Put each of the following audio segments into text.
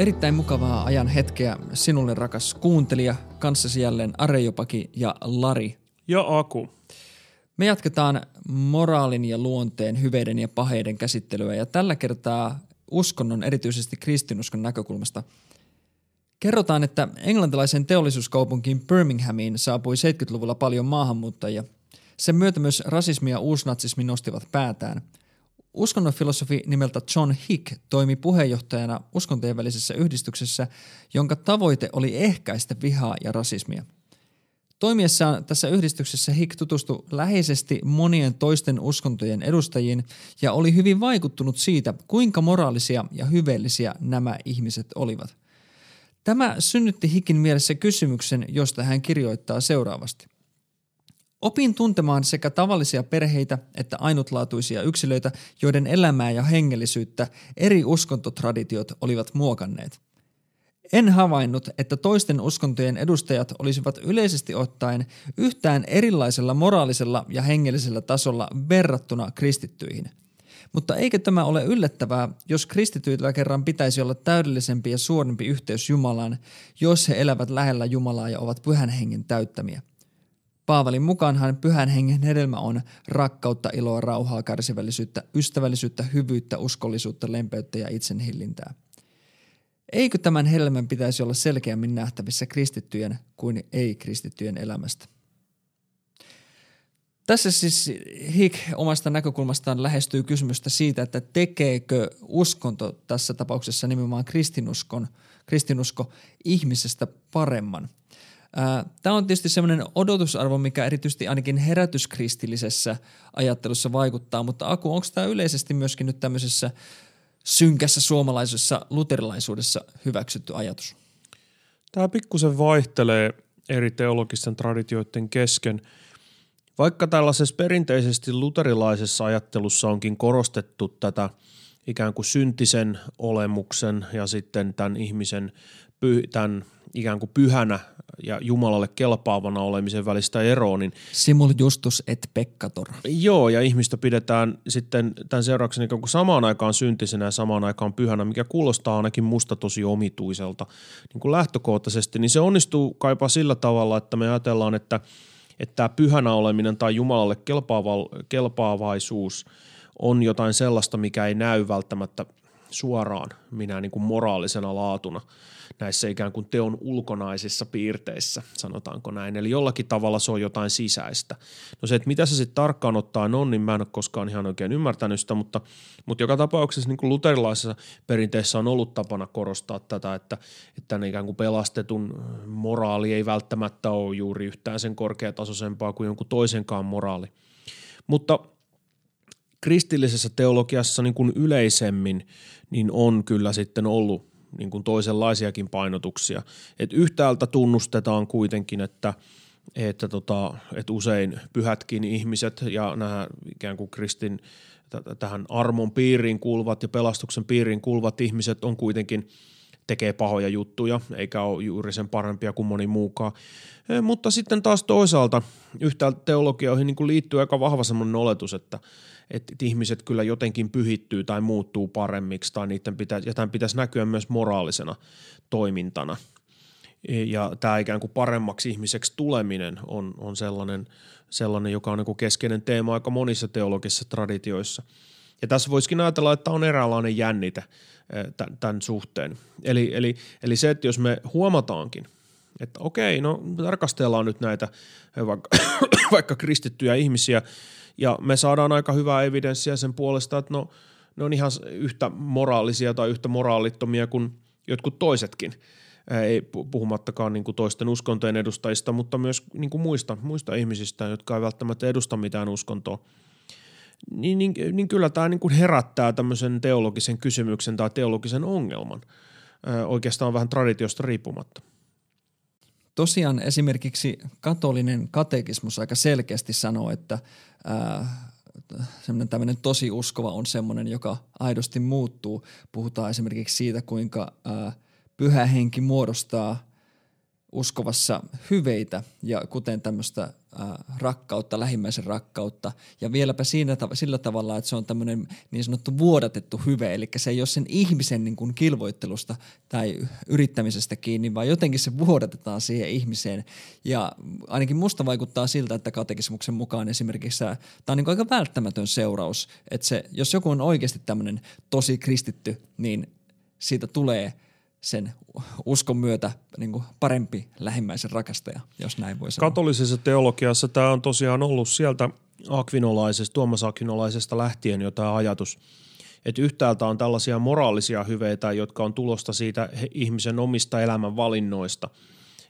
Erittäin mukavaa ajan hetkeä sinulle rakas kuuntelija, kanssasi jälleen Arejopaki ja Lari. Ja Aku. Me jatketaan moraalin ja luonteen, hyveiden ja paheiden käsittelyä ja tällä kertaa uskonnon, erityisesti kristinuskon näkökulmasta. Kerrotaan, että englantilaisen teollisuuskaupunkiin Birminghamiin saapui 70-luvulla paljon maahanmuuttajia. Sen myötä myös rasismi ja uusnatsismi nostivat päätään – Uskonnonfilosofi nimeltä John Hick toimi puheenjohtajana uskontojen välisessä yhdistyksessä, jonka tavoite oli ehkäistä vihaa ja rasismia. Toimiessaan tässä yhdistyksessä Hick tutustui läheisesti monien toisten uskontojen edustajiin ja oli hyvin vaikuttunut siitä, kuinka moraalisia ja hyveellisiä nämä ihmiset olivat. Tämä synnytti Hickin mielessä kysymyksen, josta hän kirjoittaa seuraavasti. Opin tuntemaan sekä tavallisia perheitä että ainutlaatuisia yksilöitä, joiden elämää ja hengellisyyttä eri uskontotraditiot olivat muokanneet. En havainnut, että toisten uskontojen edustajat olisivat yleisesti ottaen yhtään erilaisella moraalisella ja hengellisellä tasolla verrattuna kristittyihin. Mutta eikö tämä ole yllättävää, jos kristityillä kerran pitäisi olla täydellisempi ja suorimpi yhteys Jumalaan, jos he elävät lähellä Jumalaa ja ovat pyhän hengen täyttämiä? Paavalin mukaanhan pyhän hengen hedelmä on rakkautta, iloa, rauhaa, kärsivällisyyttä, ystävällisyyttä, hyvyyttä, uskollisuutta, lempeyttä ja itsenhillintää. Eikö tämän hedelmän pitäisi olla selkeämmin nähtävissä kristittyjen kuin ei-kristittyjen elämästä? Tässä siis Hick omasta näkökulmastaan lähestyy kysymystä siitä, että tekeekö uskonto tässä tapauksessa nimenomaan kristinuskon, kristinusko ihmisestä paremman – Tämä on tietysti sellainen odotusarvo, mikä erityisesti ainakin herätyskristillisessä ajattelussa vaikuttaa, mutta Aku, onko tämä yleisesti myöskin nyt tämmöisessä synkässä suomalaisessa luterilaisuudessa hyväksytty ajatus? Tämä pikkusen vaihtelee eri teologisten traditioiden kesken. Vaikka tällaisessa perinteisesti luterilaisessa ajattelussa onkin korostettu tätä ikään kuin syntisen olemuksen ja sitten tämän ihmisen tämän ikään kuin pyhänä ja Jumalalle kelpaavana olemisen välistä eroa. Niin, Simul justus et peccator. Joo, ja ihmistä pidetään sitten tämän seurauksena ikään kuin samaan aikaan syntisenä ja samaan aikaan pyhänä, mikä kuulostaa ainakin musta tosi omituiselta niin kuin lähtökohtaisesti, niin se onnistuu kaipaa sillä tavalla, että me ajatellaan, että, että tämä pyhänä oleminen tai Jumalalle kelpaava, kelpaavaisuus on jotain sellaista, mikä ei näy välttämättä suoraan minä niin kuin moraalisena laatuna – näissä ikään kuin teon ulkonaisissa piirteissä, sanotaanko näin. Eli jollakin tavalla se on jotain sisäistä. No se, että mitä se sitten tarkkaan ottaen on, niin mä en ole koskaan ihan oikein ymmärtänyt sitä, mutta, mutta joka tapauksessa niin kuin luterilaisessa perinteessä on ollut tapana korostaa tätä, että, että ikään kuin pelastetun moraali ei välttämättä ole juuri yhtään sen korkeatasoisempaa kuin jonkun toisenkaan moraali. Mutta kristillisessä teologiassa niin kuin yleisemmin niin on kyllä sitten ollut niin kuin toisenlaisiakin painotuksia. Et yhtäältä tunnustetaan kuitenkin, että, että, tota, että usein pyhätkin ihmiset ja nämä ikään kuin kristin tähän armon piiriin kuuluvat ja pelastuksen piiriin kuuluvat ihmiset on kuitenkin tekee pahoja juttuja, eikä ole juuri sen parempia kuin moni muukaan. E, mutta sitten taas toisaalta yhtäältä teologioihin niin liittyy aika vahva semmoinen oletus, että, että ihmiset kyllä jotenkin pyhittyy tai muuttuu paremmiksi tai niiden pitäisi, ja tämän pitäisi näkyä myös moraalisena toimintana. Ja tämä ikään kuin paremmaksi ihmiseksi tuleminen on, on sellainen, sellainen, joka on niin keskeinen teema aika monissa teologisissa traditioissa. Ja tässä voisikin ajatella, että on eräänlainen jännite tämän suhteen. Eli, eli, eli se, että jos me huomataankin, että okei, no tarkastellaan nyt näitä vaikka, vaikka kristittyjä ihmisiä – ja me saadaan aika hyvää evidenssiä sen puolesta, että no, ne on ihan yhtä moraalisia tai yhtä moraalittomia kuin jotkut toisetkin. Ei puhumattakaan niin kuin toisten uskontojen edustajista, mutta myös niin kuin muista, muista ihmisistä, jotka ei välttämättä edusta mitään uskontoa. Niin, niin, niin kyllä tämä niin kuin herättää tämmöisen teologisen kysymyksen tai teologisen ongelman oikeastaan vähän traditiosta riippumatta. Tosiaan esimerkiksi katolinen katekismus aika selkeästi sanoo, että semmoinen tämmöinen tosi uskova on semmoinen, joka aidosti muuttuu. Puhutaan esimerkiksi siitä, kuinka ää, pyhä henki muodostaa uskovassa hyveitä, ja kuten tämmöistä rakkautta, lähimmäisen rakkautta, ja vieläpä siinä, sillä tavalla, että se on tämmöinen niin sanottu vuodatettu hyve, eli se ei ole sen ihmisen niin kuin kilvoittelusta tai yrittämisestä kiinni, vaan jotenkin se vuodatetaan siihen ihmiseen, ja ainakin musta vaikuttaa siltä, että katekismuksen mukaan esimerkiksi tämä on niin aika välttämätön seuraus, että se, jos joku on oikeasti tämmöinen tosi kristitty, niin siitä tulee – sen uskon myötä niin kuin parempi lähimmäisen rakastaja, jos näin voi sanoa. Katolisessa teologiassa tämä on tosiaan ollut sieltä akvinolaisesta, Tuomas Akvinolaisesta lähtien jo tämä ajatus, että yhtäältä on tällaisia moraalisia hyveitä, jotka on tulosta siitä ihmisen omista elämän valinnoista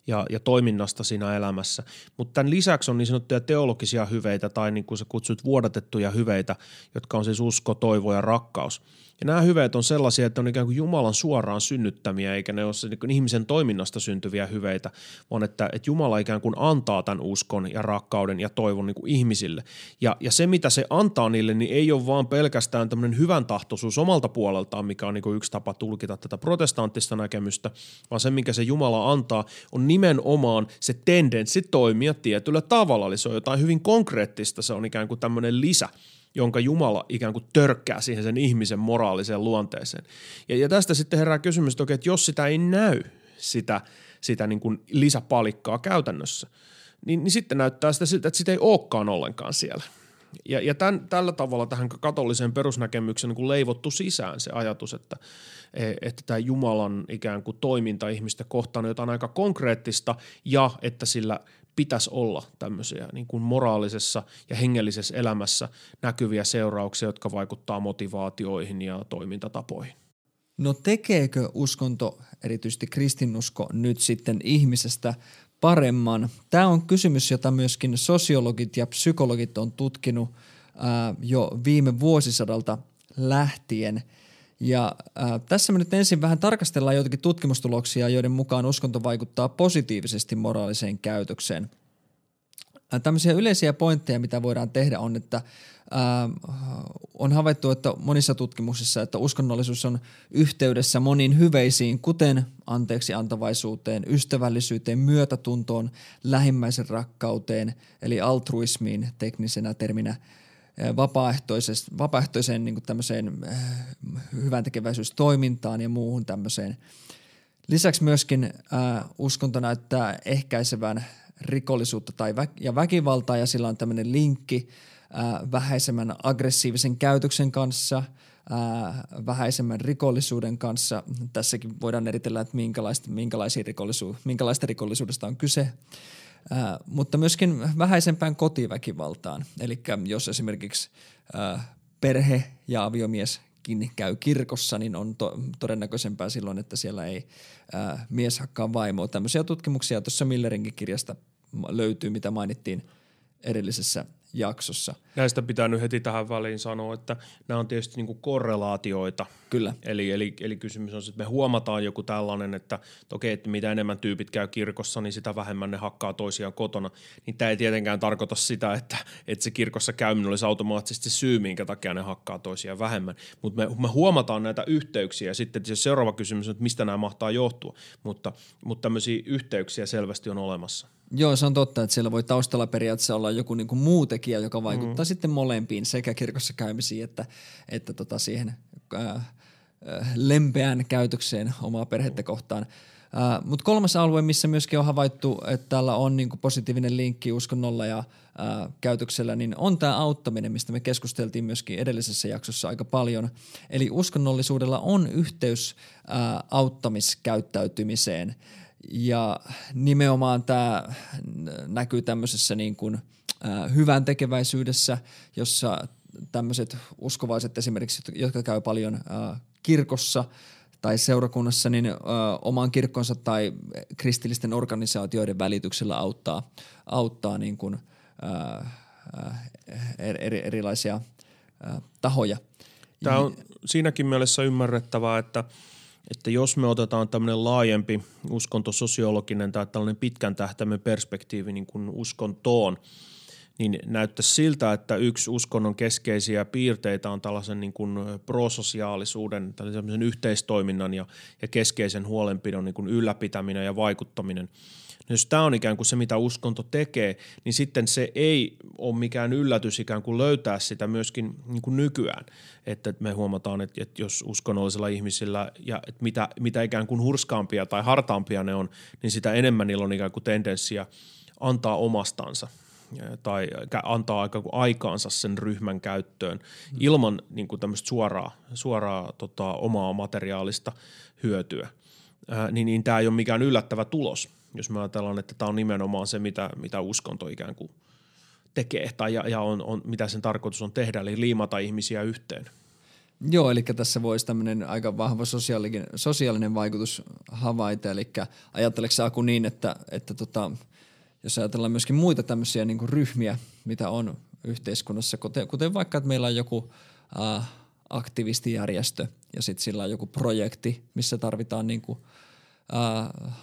ja, ja toiminnasta siinä elämässä. Mutta tämän lisäksi on niin sanottuja teologisia hyveitä tai niin kuin sä kutsut vuodatettuja hyveitä, jotka on siis usko, toivo ja rakkaus – ja nämä hyveet on sellaisia, että on ikään kuin Jumalan suoraan synnyttämiä, eikä ne ole niin ihmisen toiminnasta syntyviä hyveitä, vaan että, että Jumala ikään kuin antaa tämän uskon ja rakkauden ja toivon niin kuin ihmisille. Ja, ja se, mitä se antaa niille, niin ei ole vaan pelkästään tämmöinen hyvän tahtoisuus omalta puoleltaan, mikä on niin kuin yksi tapa tulkita tätä protestanttista näkemystä, vaan se, mikä se Jumala antaa, on nimenomaan se tendenssi toimia tietyllä tavalla. Eli se on jotain hyvin konkreettista, se on ikään kuin tämmöinen lisä – jonka Jumala ikään kuin törkkää siihen sen ihmisen moraaliseen luonteeseen. Ja, ja tästä sitten herää kysymys, että, okei, että jos sitä ei näy, sitä, sitä niin kuin lisäpalikkaa käytännössä, niin, niin sitten näyttää sitä siltä, että sitä ei olekaan ollenkaan siellä. Ja, ja tämän, tällä tavalla tähän katoliseen perusnäkemykseen niin kuin leivottu sisään se ajatus, että, e, että tämä Jumalan ikään kuin toiminta ihmistä kohtaan on jotain aika konkreettista ja että sillä – pitäisi olla tämmöisiä niin kuin moraalisessa ja hengellisessä elämässä näkyviä seurauksia, jotka vaikuttaa motivaatioihin ja toimintatapoihin. No tekeekö uskonto, erityisesti kristinusko, nyt sitten ihmisestä paremman? Tämä on kysymys, jota myöskin sosiologit ja psykologit on tutkinut ää, jo viime vuosisadalta lähtien – ja äh, tässä me nyt ensin vähän tarkastellaan joitakin tutkimustuloksia, joiden mukaan uskonto vaikuttaa positiivisesti moraaliseen käytökseen. Äh, tämmöisiä yleisiä pointteja, mitä voidaan tehdä, on, että äh, on havaittu, että monissa tutkimuksissa, että uskonnollisuus on yhteydessä moniin hyveisiin, kuten anteeksi antavaisuuteen, ystävällisyyteen, myötätuntoon, lähimmäisen rakkauteen, eli altruismiin teknisenä terminä – vapaaehtoiseen niin tämmöiseen hyvän tekeväisyystoimintaan ja muuhun tämmöiseen. Lisäksi myöskin äh, uskonto näyttää ehkäisevän rikollisuutta tai vä- ja väkivaltaa ja sillä on tämmöinen linkki äh, vähäisemmän aggressiivisen käytöksen kanssa, äh, vähäisemmän rikollisuuden kanssa. Tässäkin voidaan eritellä, että minkälaista, minkälaisia rikollisu- minkälaista rikollisuudesta on kyse. Äh, mutta myöskin vähäisempään kotiväkivaltaan. Eli jos esimerkiksi äh, perhe ja aviemieskin käy kirkossa, niin on to- todennäköisempää silloin, että siellä ei äh, mies hakkaa vaimoa. Tämmöisiä tutkimuksia tuossa Millerinkin kirjasta löytyy, mitä mainittiin edellisessä jaksossa. Näistä pitää nyt heti tähän väliin sanoa, että nämä on tietysti niin kuin korrelaatioita. Kyllä. Eli, eli, eli kysymys on, että me huomataan joku tällainen, että, että okei, että mitä enemmän tyypit käy kirkossa, niin sitä vähemmän ne hakkaa toisiaan kotona. Niin tämä ei tietenkään tarkoita sitä, että, että se kirkossa käyminen olisi automaattisesti syy, minkä takia ne hakkaa toisiaan vähemmän. Mutta me, me huomataan näitä yhteyksiä ja sitten se seuraava kysymys on, että mistä nämä mahtaa johtua. Mutta, mutta tämmöisiä yhteyksiä selvästi on olemassa. Joo, se on totta, että siellä voi taustalla periaatteessa olla joku niin kuin muu tekijä, joka vaikuttaa mm. sitten molempiin, sekä kirkossa käymisiin että, että tota siihen äh, äh, lempeään käytökseen omaa perhettä kohtaan. Uh, Mutta kolmas alue, missä myöskin on havaittu, että täällä on niinku positiivinen linkki uskonnolla ja uh, käytöksellä, niin on tämä auttaminen, mistä me keskusteltiin myöskin edellisessä jaksossa aika paljon. Eli uskonnollisuudella on yhteys uh, auttamiskäyttäytymiseen. Ja nimenomaan tämä näkyy tämmöisessä niin kuin, äh, hyvän tekeväisyydessä, jossa tämmöiset uskovaiset esimerkiksi, jotka käy paljon äh, kirkossa tai seurakunnassa, niin oman kirkkonsa tai kristillisten organisaatioiden välityksellä auttaa, auttaa niin kuin, eri, erilaisia tahoja. Tämä on siinäkin mielessä ymmärrettävää, että – että jos me otetaan tämmöinen laajempi uskontososiologinen tai tällainen pitkän tähtäimen perspektiivi niin kuin uskontoon, niin näyttää siltä, että yksi uskonnon keskeisiä piirteitä on tällaisen niin kuin prososiaalisuuden, tällaisen yhteistoiminnan ja, ja keskeisen huolenpidon niin kuin ylläpitäminen ja vaikuttaminen. Jos tämä on ikään kuin se, mitä uskonto tekee, niin sitten se ei ole mikään yllätys ikään kuin löytää sitä myöskin niin kuin nykyään. Että me huomataan, että, että jos uskonnollisilla ihmisillä ja että mitä, mitä ikään kuin hurskaampia tai hartaampia ne on, niin sitä enemmän niillä on ikään kuin tendenssiä antaa omastansa tai antaa aika kuin aikaansa sen ryhmän käyttöön ilman niin kuin tämmöistä suoraa, suoraa tota, omaa materiaalista hyötyä. Ää, niin, niin tämä ei ole mikään yllättävä tulos, jos me ajatellaan, että tämä on nimenomaan se, mitä, mitä uskonto ikään kuin tekee tai ja, ja on, on, mitä sen tarkoitus on tehdä, eli liimata ihmisiä yhteen. Joo, eli tässä voisi tämmöinen aika vahva sosiaalinen, sosiaalinen vaikutus havaita, eli ajatteleeko Aku niin, että, että tota, jos ajatellaan myöskin muita tämmöisiä niin ryhmiä, mitä on yhteiskunnassa, kuten, kuten vaikka, että meillä on joku äh, aktivistijärjestö ja sitten sillä on joku projekti, missä tarvitaan niin kuin,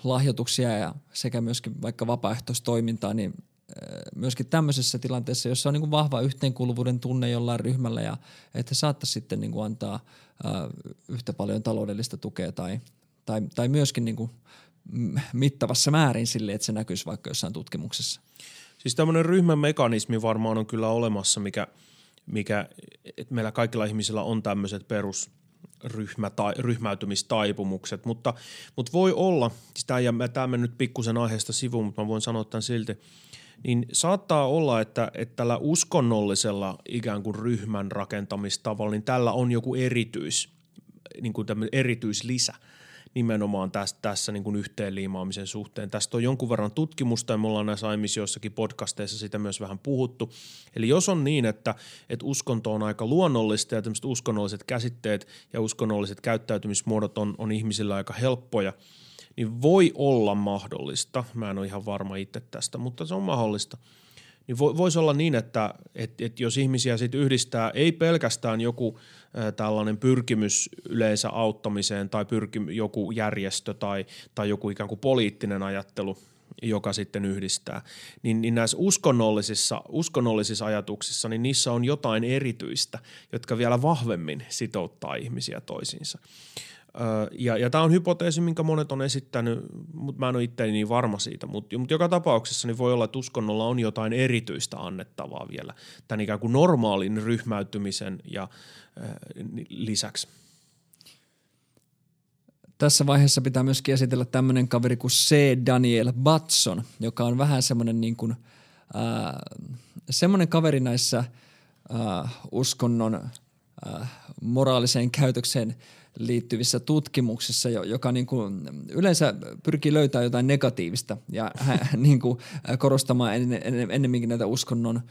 lahjoituksia ja sekä myöskin vaikka vapaaehtoistoimintaa, niin äh, myöskin tämmöisessä tilanteessa, jossa on niin kuin vahva yhteenkuuluvuuden tunne jollain ryhmällä ja että saattaisi sitten niin kuin antaa äh, yhtä paljon taloudellista tukea tai, tai, tai myöskin niin kuin mittavassa määrin sille, että se näkyisi vaikka jossain tutkimuksessa. Siis tämmöinen ryhmän mekanismi varmaan on kyllä olemassa, mikä, mikä että meillä kaikilla ihmisillä on tämmöiset perus ryhmä tai, ryhmäytymistaipumukset, mutta, mutta voi olla, tämä, ja tämä nyt pikkusen aiheesta sivuun, mutta mä voin sanoa tämän silti, niin saattaa olla, että, että tällä uskonnollisella ikään kuin ryhmän rakentamistavalla, niin tällä on joku erityis, niin kuin erityislisä – nimenomaan tässä, tässä niin kuin yhteenliimaamisen suhteen. Tästä on jonkun verran tutkimusta ja me ollaan näissä aiemmissa joissakin podcasteissa sitä myös vähän puhuttu. Eli jos on niin, että, että uskonto on aika luonnollista ja tämmöiset uskonnolliset käsitteet ja uskonnolliset käyttäytymismuodot on, on ihmisillä aika helppoja, niin voi olla mahdollista, mä en ole ihan varma itse tästä, mutta se on mahdollista – niin voisi olla niin, että et, et jos ihmisiä sit yhdistää ei pelkästään joku tällainen pyrkimys yleensä auttamiseen tai pyrki, joku järjestö tai, tai joku ikään kuin poliittinen ajattelu, joka sitten yhdistää, niin, niin näissä uskonnollisissa, uskonnollisissa ajatuksissa, niin niissä on jotain erityistä, jotka vielä vahvemmin sitouttaa ihmisiä toisiinsa. Ja, ja tämä on hypoteesi, minkä monet on esittänyt, mutta mä en ole itse niin varma siitä. Mutta mut joka tapauksessa niin voi olla, että uskonnolla on jotain erityistä annettavaa vielä tämän ikään kuin normaalin ryhmäytymisen ja äh, lisäksi. Tässä vaiheessa pitää myöskin esitellä tämmöinen kaveri kuin C. Daniel Batson, joka on vähän semmoinen niin kuin, äh, semmoinen kaveri näissä äh, uskonnon äh, moraaliseen käytökseen – liittyvissä tutkimuksissa, joka niin kuin yleensä pyrkii löytämään jotain negatiivista ja niin kuin korostamaan ennemminkin näitä uskonnon,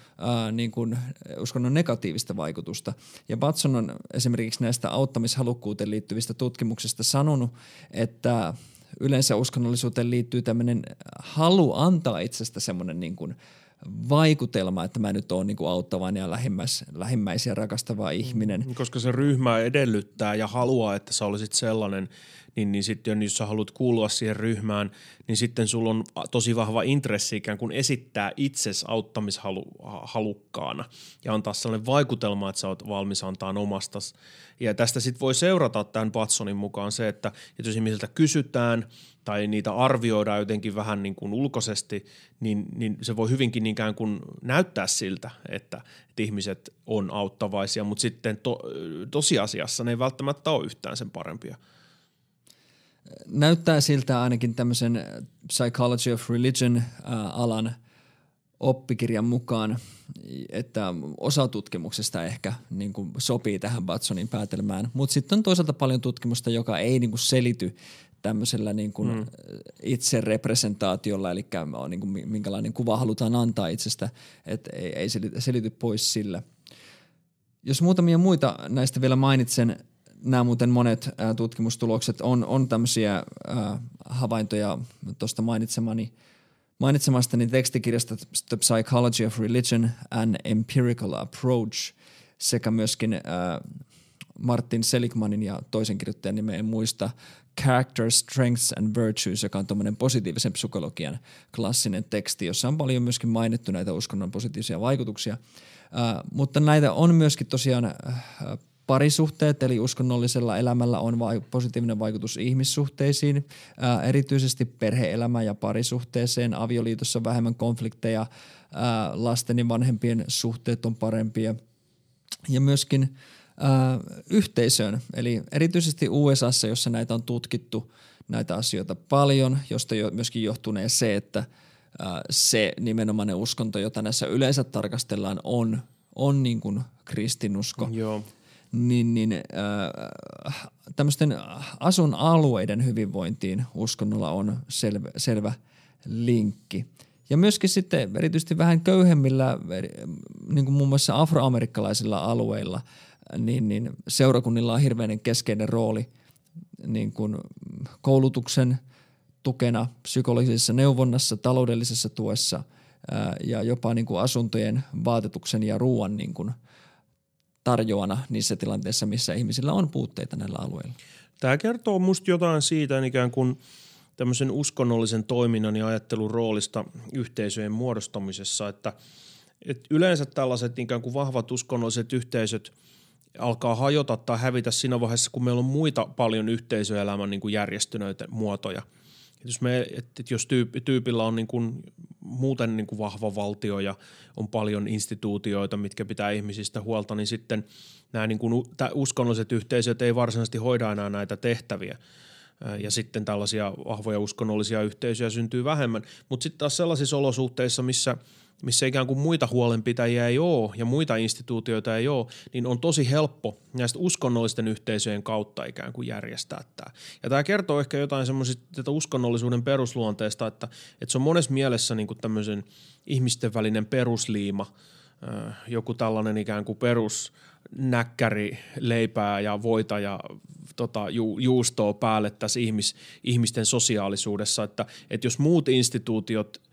niin kuin, uskonnon negatiivista vaikutusta. Ja Batson on esimerkiksi näistä auttamishalukkuuteen liittyvistä tutkimuksista sanonut, että yleensä uskonnollisuuteen liittyy tämmöinen halu antaa itsestä semmoinen niin kuin – vaikutelma, että mä nyt oon niin auttavan ja lähimmäis, lähimmäisiä rakastava ihminen. Mm, koska se ryhmä edellyttää ja haluaa, että sä olisit sellainen, niin, niin sitten jos sä haluat kuulua siihen ryhmään, niin sitten sulla on tosi vahva intressi ikään kuin esittää itses auttamishalukkaana ja antaa sellainen vaikutelma, että sä oot valmis antaa omastas. Ja tästä sitten voi seurata tämän Patsonin mukaan se, että, että jos ihmisiltä kysytään – tai niitä arvioidaan jotenkin vähän niin kuin ulkoisesti, niin, niin se voi hyvinkin ikään kuin näyttää siltä, että, että ihmiset on auttavaisia, mutta sitten to, tosiasiassa ne ei välttämättä ole yhtään sen parempia. Näyttää siltä ainakin tämmöisen Psychology of Religion-alan oppikirjan mukaan, että osa tutkimuksesta ehkä niin kuin sopii tähän Batsonin päätelmään, mutta sitten on toisaalta paljon tutkimusta, joka ei niin kuin selity tämmöisellä niin kuin mm. itserepresentaatiolla, eli niin kuin minkälainen kuva halutaan antaa itsestä, että ei, ei selity, selity pois sillä. Jos muutamia muita näistä vielä mainitsen, nämä muuten monet ää, tutkimustulokset on, on tämmöisiä ää, havaintoja tuosta mainitsemani mainitsemastani tekstikirjasta The Psychology of Religion and Empirical Approach sekä myöskin äh, Martin Seligmanin ja toisen kirjoittajan nimeä en muista Character, Strengths and Virtues, joka on tuommoinen positiivisen psykologian klassinen teksti, jossa on paljon myöskin mainittu näitä uskonnon positiivisia vaikutuksia. Uh, mutta näitä on myöskin tosiaan uh, parisuhteet, eli uskonnollisella elämällä on vai, positiivinen vaikutus ihmissuhteisiin, ää, erityisesti perheelämään ja parisuhteeseen. Avioliitossa vähemmän konflikteja, ää, lasten ja vanhempien suhteet on parempia. Ja myöskin yhteisöön, eli erityisesti USAssa, jossa näitä on tutkittu näitä asioita paljon, josta jo myöskin johtunee se, että ää, se nimenomainen uskonto, jota näissä yleensä tarkastellaan, on, on niin kuin kristinusko. Joo niin, niin äh, tämmöisten asun alueiden hyvinvointiin uskonnolla on selvä, selvä linkki. Ja myöskin sitten erityisesti vähän köyhemmillä, niin kuin muun muassa afroamerikkalaisilla alueilla, niin, niin seurakunnilla on hirveän keskeinen rooli niin kuin koulutuksen tukena, psykologisessa neuvonnassa, taloudellisessa tuessa ää, ja jopa niin kuin asuntojen vaatetuksen ja ruoan niin kuin – tarjoana niissä tilanteissa, missä ihmisillä on puutteita näillä alueilla. Tämä kertoo musta jotain siitä ikään kuin tämmöisen uskonnollisen toiminnan ja ajattelun roolista yhteisöjen muodostamisessa, että, että yleensä tällaiset ikään kuin vahvat uskonnolliset yhteisöt alkaa hajota tai hävitä siinä vaiheessa, kun meillä on muita paljon yhteisöelämän niin kuin järjestyneitä muotoja – jos, me, että jos tyypillä on niin kuin muuten niin kuin vahva valtio ja on paljon instituutioita, mitkä pitää ihmisistä huolta, niin sitten nämä niin kuin uskonnolliset yhteisöt ei varsinaisesti hoida enää näitä tehtäviä. Ja sitten tällaisia vahvoja uskonnollisia yhteisöjä syntyy vähemmän. Mutta sitten taas sellaisissa olosuhteissa, missä – missä ikään kuin muita huolenpitäjiä ei ole ja muita instituutioita ei ole, niin on tosi helppo näistä uskonnollisten yhteisöjen kautta ikään kuin järjestää tämä. Ja tämä kertoo ehkä jotain semmoisesta uskonnollisuuden perusluonteesta, että, että se on monessa mielessä niin kuin tämmöisen ihmisten välinen perusliima, joku tällainen ikään kuin perus näkkäri, leipää ja voita ja tota, ju, juustoa päälle tässä ihmis, ihmisten sosiaalisuudessa, että, että jos muut instituutiot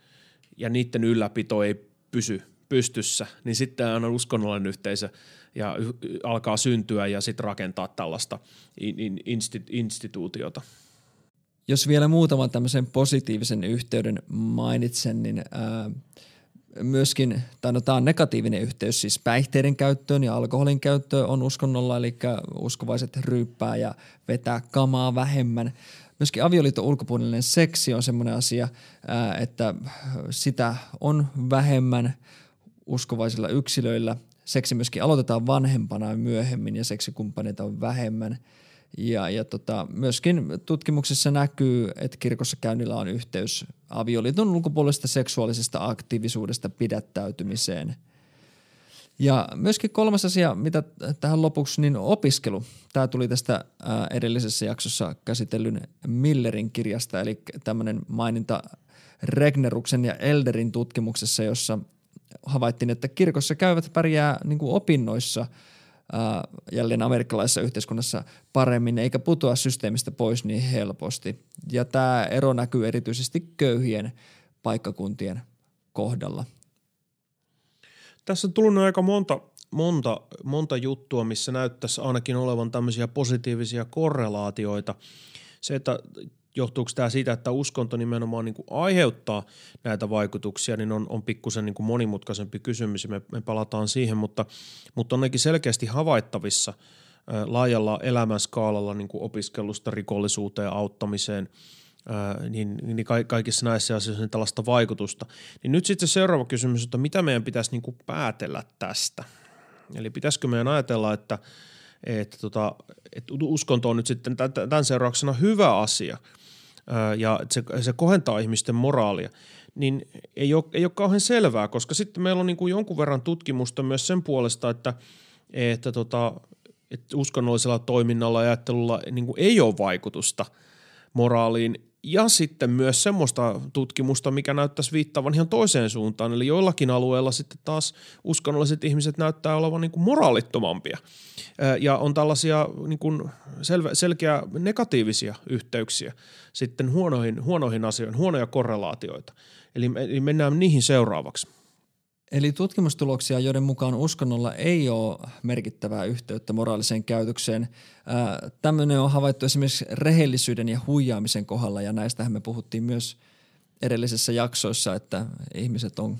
ja niiden ylläpito ei pysy pystyssä, niin sitten on uskonnollinen yhteisö ja alkaa syntyä ja sitten rakentaa tällaista instituutiota. Jos vielä muutaman tämmöisen positiivisen yhteyden mainitsen, niin ää, myöskin, tai no tämä on negatiivinen yhteys, siis päihteiden käyttöön ja alkoholin käyttöön on uskonnolla, eli uskovaiset ryyppää ja vetää kamaa vähemmän. Myöskin avioliiton ulkopuolinen seksi on semmoinen asia, että sitä on vähemmän uskovaisilla yksilöillä. Seksi myöskin aloitetaan vanhempana myöhemmin ja seksikumppaneita on vähemmän. Ja, ja tota, myöskin tutkimuksessa näkyy, että kirkossa käynnillä on yhteys avioliiton ulkopuolisesta seksuaalisesta aktiivisuudesta pidättäytymiseen – ja myöskin kolmas asia, mitä tähän lopuksi, niin opiskelu. Tämä tuli tästä edellisessä jaksossa käsitellyn Millerin kirjasta, eli tämmöinen maininta Regneruksen ja Elderin tutkimuksessa, jossa havaittiin, että kirkossa käyvät pärjää niin kuin opinnoissa jälleen amerikkalaisessa yhteiskunnassa paremmin, eikä putoa systeemistä pois niin helposti. Ja tämä ero näkyy erityisesti köyhien paikkakuntien kohdalla. Tässä on tullut aika monta, monta, monta juttua, missä näyttäisi ainakin olevan tämmöisiä positiivisia korrelaatioita. Se, että johtuuko tämä siitä, että uskonto nimenomaan niin kuin aiheuttaa näitä vaikutuksia, niin on, on pikkusen niin monimutkaisempi kysymys me, me palataan siihen, mutta, mutta on nekin selkeästi havaittavissa laajalla elämänskaalalla niin kuin opiskelusta rikollisuuteen auttamiseen – niin, niin kaikissa näissä asioissa on tällaista vaikutusta. Niin nyt sitten se seuraava kysymys, että mitä meidän pitäisi niin kuin päätellä tästä? Eli pitäisikö meidän ajatella, että, että, tota, että uskonto on nyt sitten tämän seurauksena hyvä asia ja se, se kohentaa ihmisten moraalia, niin ei ole, ei ole kauhean selvää, koska sitten meillä on niin kuin jonkun verran tutkimusta myös sen puolesta, että, että, tota, että uskonnollisella toiminnalla ja ajattelulla niin kuin ei ole vaikutusta moraaliin ja sitten myös semmoista tutkimusta, mikä näyttäisi viittavan ihan toiseen suuntaan. Eli joillakin alueilla sitten taas uskonnolliset ihmiset näyttää olevan niin kuin moraalittomampia. Ja on tällaisia niin kuin selvä, selkeä negatiivisia yhteyksiä sitten huonoihin, huonoihin asioihin, huonoja korrelaatioita. Eli, eli mennään niihin seuraavaksi. Eli tutkimustuloksia, joiden mukaan uskonnolla ei ole merkittävää yhteyttä moraaliseen käytökseen. Tämmöinen on havaittu esimerkiksi rehellisyyden ja huijaamisen kohdalla ja näistähän me puhuttiin myös edellisessä jaksoissa, että ihmiset on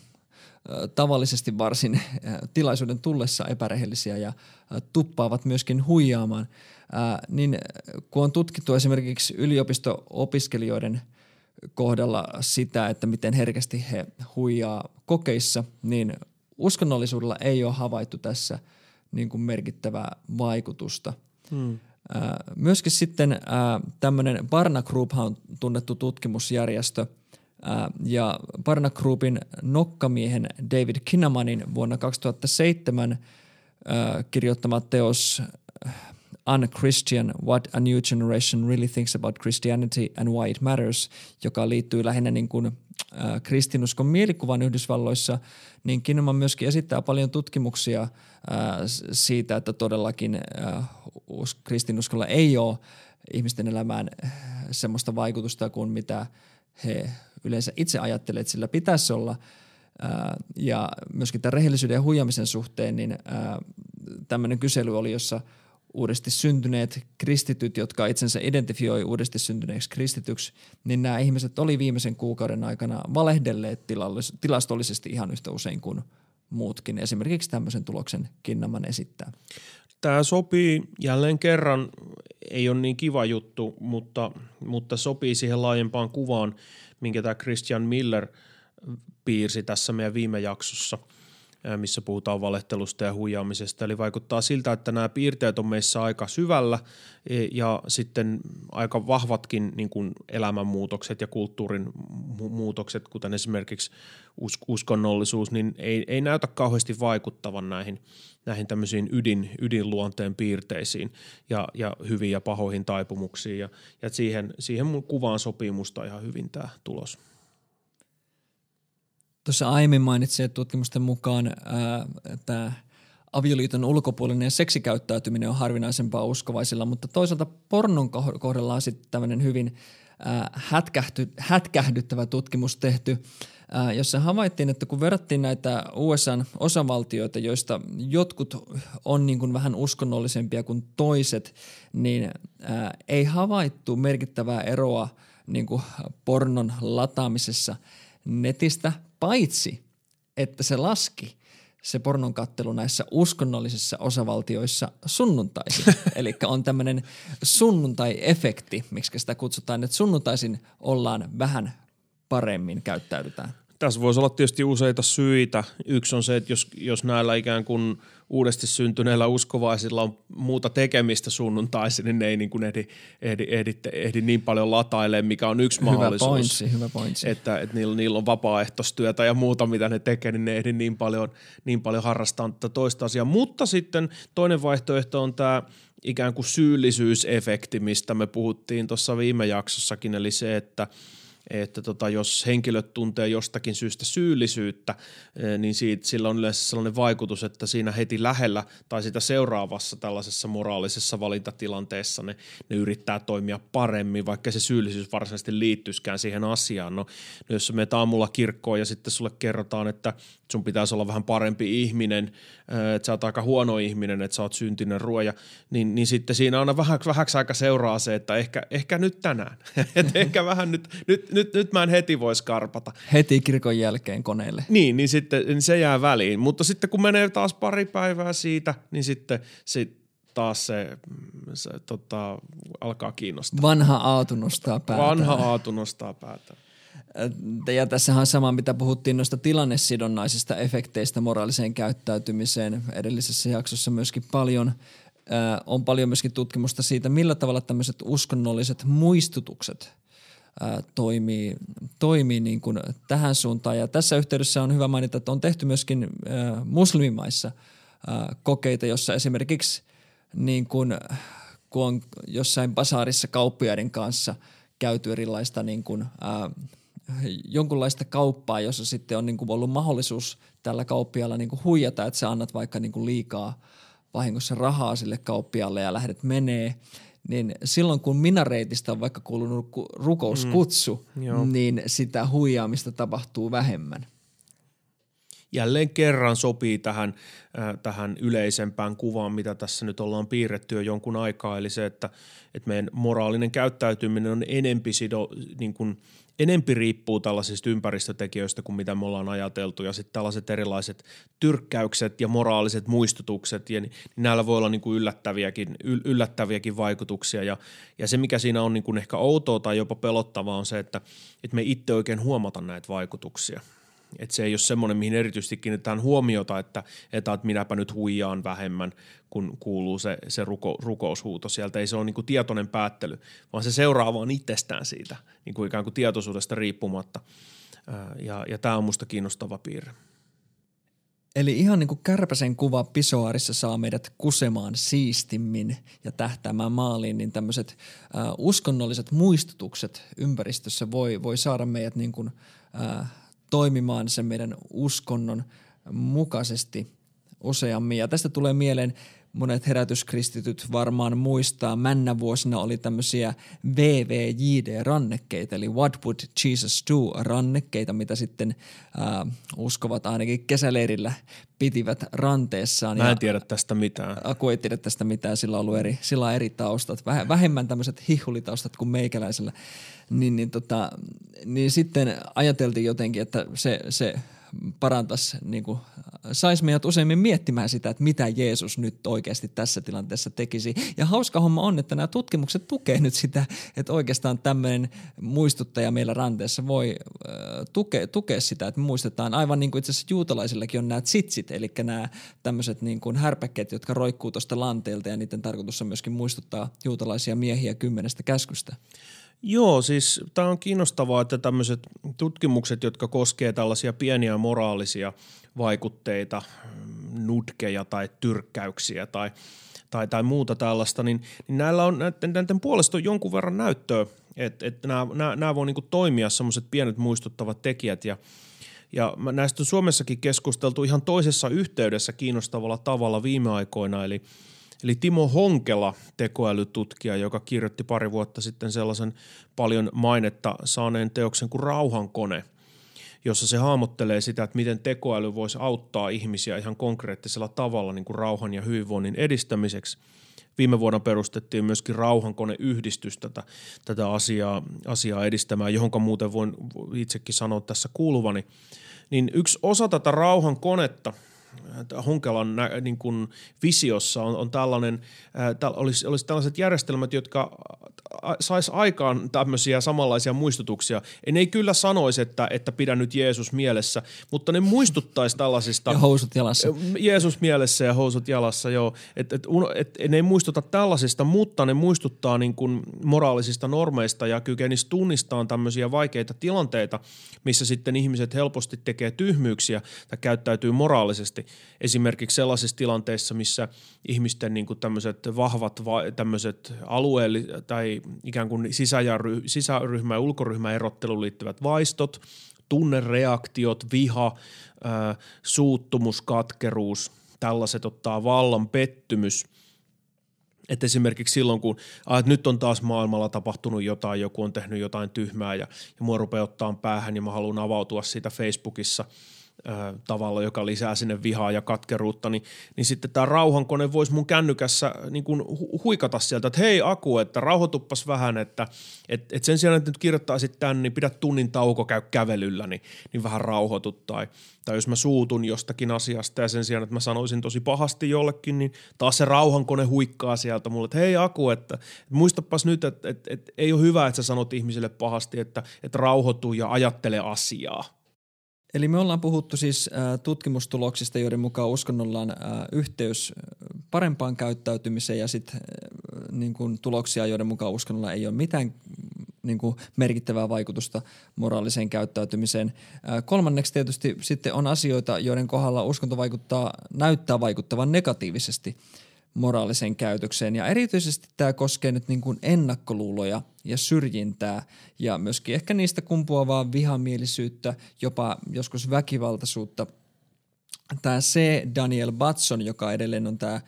tavallisesti varsin tilaisuuden tullessa epärehellisiä ja tuppaavat myöskin huijaamaan. Niin kun on tutkittu esimerkiksi yliopisto-opiskelijoiden kohdalla sitä, että miten herkästi he huijaa kokeissa, niin uskonnollisuudella ei ole havaittu tässä niin kuin merkittävää vaikutusta. Hmm. Myöskin sitten tämmöinen Barna Group on tunnettu tutkimusjärjestö – ja Barna Groupin nokkamiehen David Kinnamanin vuonna 2007 kirjoittama teos Unchristian, What a New Generation Really Thinks About Christianity and Why It Matters, joka liittyy lähinnä niin kuin, äh, kristinuskon mielikuvan Yhdysvalloissa, niin Kinnaman myöskin esittää paljon tutkimuksia äh, siitä, että todellakin äh, kristinuskolla ei ole ihmisten elämään semmoista vaikutusta kuin mitä he yleensä itse ajattelee, että sillä pitäisi olla. ja myöskin tämän rehellisyyden ja huijamisen suhteen, niin tämmöinen kysely oli, jossa uudesti syntyneet kristityt, jotka itsensä identifioi uudesti syntyneeksi kristityksi, niin nämä ihmiset oli viimeisen kuukauden aikana valehdelleet tilastollisesti ihan yhtä usein kuin muutkin. Esimerkiksi tämmöisen tuloksen Kinnaman esittää. Tämä sopii jälleen kerran, ei ole niin kiva juttu, mutta, mutta sopii siihen laajempaan kuvaan, minkä tämä Christian Miller piirsi tässä meidän viime jaksossa, missä puhutaan valehtelusta ja huijaamisesta. Eli vaikuttaa siltä, että nämä piirteet on meissä aika syvällä e, ja sitten aika vahvatkin niin kuin elämänmuutokset ja kulttuurin muutokset, kuten esimerkiksi uskonnollisuus, niin ei, ei näytä kauheasti vaikuttavan näihin, näihin tämmöisiin ydin, ydinluonteen piirteisiin ja, ja hyviin ja pahoihin taipumuksiin. Ja, ja siihen, siihen mun kuvaan sopii musta ihan hyvin tämä tulos. Tuossa aiemmin mainitsin, että tutkimusten mukaan tämä avioliiton ulkopuolinen seksikäyttäytyminen on harvinaisempaa uskovaisilla, mutta toisaalta pornon kohdalla on sitten tämmöinen hyvin ää, hätkähty, hätkähdyttävä tutkimus tehty – jossa havaittiin, että kun verrattiin näitä USAn osavaltioita, joista jotkut on niin kuin vähän uskonnollisempia kuin toiset, niin ää, ei havaittu merkittävää eroa niin kuin pornon lataamisessa netistä, paitsi että se laski se pornon kattelu näissä uskonnollisissa osavaltioissa sunnuntaisin. Eli on tämmöinen sunnuntai-efekti, miksi sitä kutsutaan, että sunnuntaisin ollaan vähän paremmin käyttäydytään. Tässä voisi olla tietysti useita syitä. Yksi on se, että jos, jos näillä ikään kuin uudesti syntyneillä uskovaisilla on muuta tekemistä sunnuntaisin, niin ne ei niin kuin ehdi, ehdi, ehdi, ehdi niin paljon latailemaan, mikä on yksi hyvä mahdollisuus. Pointsi, hyvä pointsi. Että, että niillä, niillä, on vapaaehtoistyötä ja muuta, mitä ne tekee, niin ne ehdi niin paljon, niin paljon harrastaa tätä toista asiaa. Mutta sitten toinen vaihtoehto on tämä ikään kuin syyllisyysefekti, mistä me puhuttiin tuossa viime jaksossakin, eli se, että – että tota, jos henkilöt tuntee jostakin syystä syyllisyyttä, eh, niin siitä, sillä on yleensä sellainen vaikutus, että siinä heti lähellä tai sitä seuraavassa tällaisessa moraalisessa valintatilanteessa ne, ne yrittää toimia paremmin, vaikka se syyllisyys varsinaisesti liittyisikään siihen asiaan. No, no jos menet aamulla kirkkoon ja sitten sulle kerrotaan, että sun pitäisi olla vähän parempi ihminen, eh, että sä oot aika huono ihminen, että sä oot syntinen ruoja, niin, niin sitten siinä aina vähän, vähäksi aika seuraa se, että ehkä, ehkä nyt tänään, että ehkä vähän nyt, nyt, nyt, nyt mä en heti voi skarpata. Heti kirkon jälkeen koneelle. Niin, niin sitten niin se jää väliin. Mutta sitten kun menee taas pari päivää siitä, niin sitten sit taas se, se tota, alkaa kiinnostaa. Vanha aatu nostaa päätä. Vanha aatu nostaa päätä. Ja tässähän on sama, mitä puhuttiin noista tilannesidonnaisista efekteistä moraaliseen käyttäytymiseen. Edellisessä jaksossa myöskin paljon on paljon myöskin tutkimusta siitä, millä tavalla tämmöiset uskonnolliset muistutukset toimii, toimii niin kuin tähän suuntaan. Ja tässä yhteydessä on hyvä mainita, että on tehty myöskin muslimimaissa kokeita, jossa esimerkiksi niin kuin, kun on jossain basaarissa kauppiaiden kanssa käyty erilaista niin kuin, jonkunlaista kauppaa, jossa sitten on niin kuin ollut mahdollisuus tällä kauppialla niin kuin huijata, että sä annat vaikka niin kuin liikaa vahingossa rahaa sille kauppialle ja lähdet menee, niin silloin kun minareitistä on vaikka kuulunut rukouskutsu, mm, niin sitä huijaamista tapahtuu vähemmän. jälleen kerran sopii tähän, äh, tähän yleisempään kuvaan, mitä tässä nyt ollaan piirretty jo jonkun aikaa, eli se, että, että meidän moraalinen käyttäytyminen on enempi sido, niin kuin – enempi riippuu tällaisista ympäristötekijöistä kuin mitä me ollaan ajateltu. Ja sitten tällaiset erilaiset tyrkkäykset ja moraaliset muistutukset, ja, niin näillä voi olla niin kuin yllättäviäkin, yllättäviäkin vaikutuksia. Ja, ja se mikä siinä on niin kuin ehkä outoa tai jopa pelottavaa on se, että, että me itse oikein huomata näitä vaikutuksia – että se ei ole semmoinen, mihin erityisesti kiinnitetään huomiota, että, että, minäpä nyt huijaan vähemmän, kun kuuluu se, se ruko, rukoushuuto sieltä. Ei se ole niin kuin tietoinen päättely, vaan se seuraa vaan itsestään siitä niin kuin ikään kuin tietoisuudesta riippumatta. Ja, ja tämä on musta kiinnostava piirre. Eli ihan niin kuin kärpäsen kuva pisoarissa saa meidät kusemaan siistimmin ja tähtäämään maaliin, niin tämmöiset äh, uskonnolliset muistutukset ympäristössä voi, voi saada meidät niin kuin, äh, toimimaan sen meidän uskonnon mukaisesti useammin. Ja tästä tulee mieleen monet herätyskristityt varmaan muistaa, männä vuosina oli tämmöisiä VVJD-rannekkeita, eli What Would Jesus Do-rannekkeita, mitä sitten äh, uskovat ainakin kesäleirillä pitivät ranteessaan. Mä en ja tiedä tästä mitään. Aku ei tiedä tästä mitään, sillä on ollut eri, sillä on eri taustat, vähemmän tämmöiset hihulitaustat kuin meikäläisellä. Niin, niin, tota, niin sitten ajateltiin jotenkin, että se, se parantaisi, niin kuin, saisi meidät useimmin miettimään sitä, että mitä Jeesus nyt oikeasti tässä tilanteessa tekisi. Ja hauska homma on, että nämä tutkimukset tukee nyt sitä, että oikeastaan tämmöinen muistuttaja meillä ranteessa voi äh, tukea, tukea sitä, että muistetaan aivan niin kuin itse asiassa juutalaisillakin on nämä tsitsit, eli nämä tämmöiset niin kuin härpäkkeet, jotka roikkuu tuosta lanteelta ja niiden tarkoitus on myöskin muistuttaa juutalaisia miehiä kymmenestä käskystä. Joo, siis tämä on kiinnostavaa, että tämmöiset tutkimukset, jotka koskee tällaisia pieniä moraalisia vaikutteita, nutkeja tai tyrkkäyksiä tai, tai, tai muuta tällaista, niin, niin näillä on näiden, näiden puolesta on jonkun verran näyttöä, että, nämä, nämä, nämä voi niin toimia semmoiset pienet muistuttavat tekijät ja ja näistä on Suomessakin keskusteltu ihan toisessa yhteydessä kiinnostavalla tavalla viime aikoina, eli – Eli Timo Honkela, tekoälytutkija, joka kirjoitti pari vuotta sitten sellaisen paljon mainetta saaneen teoksen kuin Rauhankone, jossa se hahmottelee sitä, että miten tekoäly voisi auttaa ihmisiä ihan konkreettisella tavalla niin kuin rauhan ja hyvinvoinnin edistämiseksi. Viime vuonna perustettiin myöskin rauhankoneyhdistys tätä, tätä asiaa, asiaa edistämään, johonka muuten voin itsekin sanoa tässä kuuluvani. Niin yksi osa tätä rauhankonetta – Honkelan nä, niin kuin visiossa on, on tällainen, ää, olisi, olisi tällaiset järjestelmät, jotka saisi aikaan tämmöisiä samanlaisia muistutuksia. En ei kyllä sanoisi, että, että pidä nyt Jeesus mielessä, mutta ne muistuttaisi tällaisista. Ja housut jalassa. Jeesus mielessä ja housut jalassa, joo. Et, et, et, et ne ei muistuta tällaisista, mutta ne muistuttaa niin kuin moraalisista normeista ja kykenisi tunnistamaan tämmöisiä vaikeita tilanteita, missä sitten ihmiset helposti tekee tyhmyyksiä tai käyttäytyy moraalisesti. Esimerkiksi sellaisissa tilanteissa, missä ihmisten niin kuin tämmöiset vahvat tämmöiset alueelliset tai ikään kuin sisä- ja ry- sisäryhmä- ja ulkoryhmäerotteluun liittyvät vaistot, tunnereaktiot, viha, ää, suuttumus, katkeruus, tällaiset ottaa vallan pettymys. Että esimerkiksi silloin, kun ah, että nyt on taas maailmalla tapahtunut jotain, joku on tehnyt jotain tyhmää ja, ja mua rupeaa ottaa päähän ja mä haluan avautua siitä Facebookissa – tavalla, joka lisää sinne vihaa ja katkeruutta, niin, niin sitten tämä rauhankone voisi mun kännykässä niin kuin huikata sieltä, että hei Aku, että rauhoituppas vähän, että et, et sen sijaan, että nyt kirjoittaisit tämän, niin pidä tunnin tauko, käy kävelyllä, niin, niin vähän rauhoitut. Tai, tai jos mä suutun jostakin asiasta ja sen sijaan, että mä sanoisin tosi pahasti jollekin, niin taas se rauhankone huikkaa sieltä mulle, että hei Aku, että, muistapas nyt, että, että, että ei ole hyvä, että sä sanot ihmisille pahasti, että, että rauhoitu ja ajattele asiaa Eli me ollaan puhuttu siis tutkimustuloksista, joiden mukaan uskonnolla on yhteys parempaan käyttäytymiseen ja sitten niin kuin tuloksia, joiden mukaan uskonnolla ei ole mitään niin kuin merkittävää vaikutusta moraaliseen käyttäytymiseen. Kolmanneksi tietysti sitten on asioita, joiden kohdalla uskonto vaikuttaa, näyttää vaikuttavan negatiivisesti – moraaliseen käytökseen. Ja erityisesti tämä koskee nyt niin kuin ennakkoluuloja ja syrjintää ja myöskin ehkä niistä kumpuavaa vihamielisyyttä, jopa joskus väkivaltaisuutta. Tämä C. Daniel Batson, joka edelleen on tämä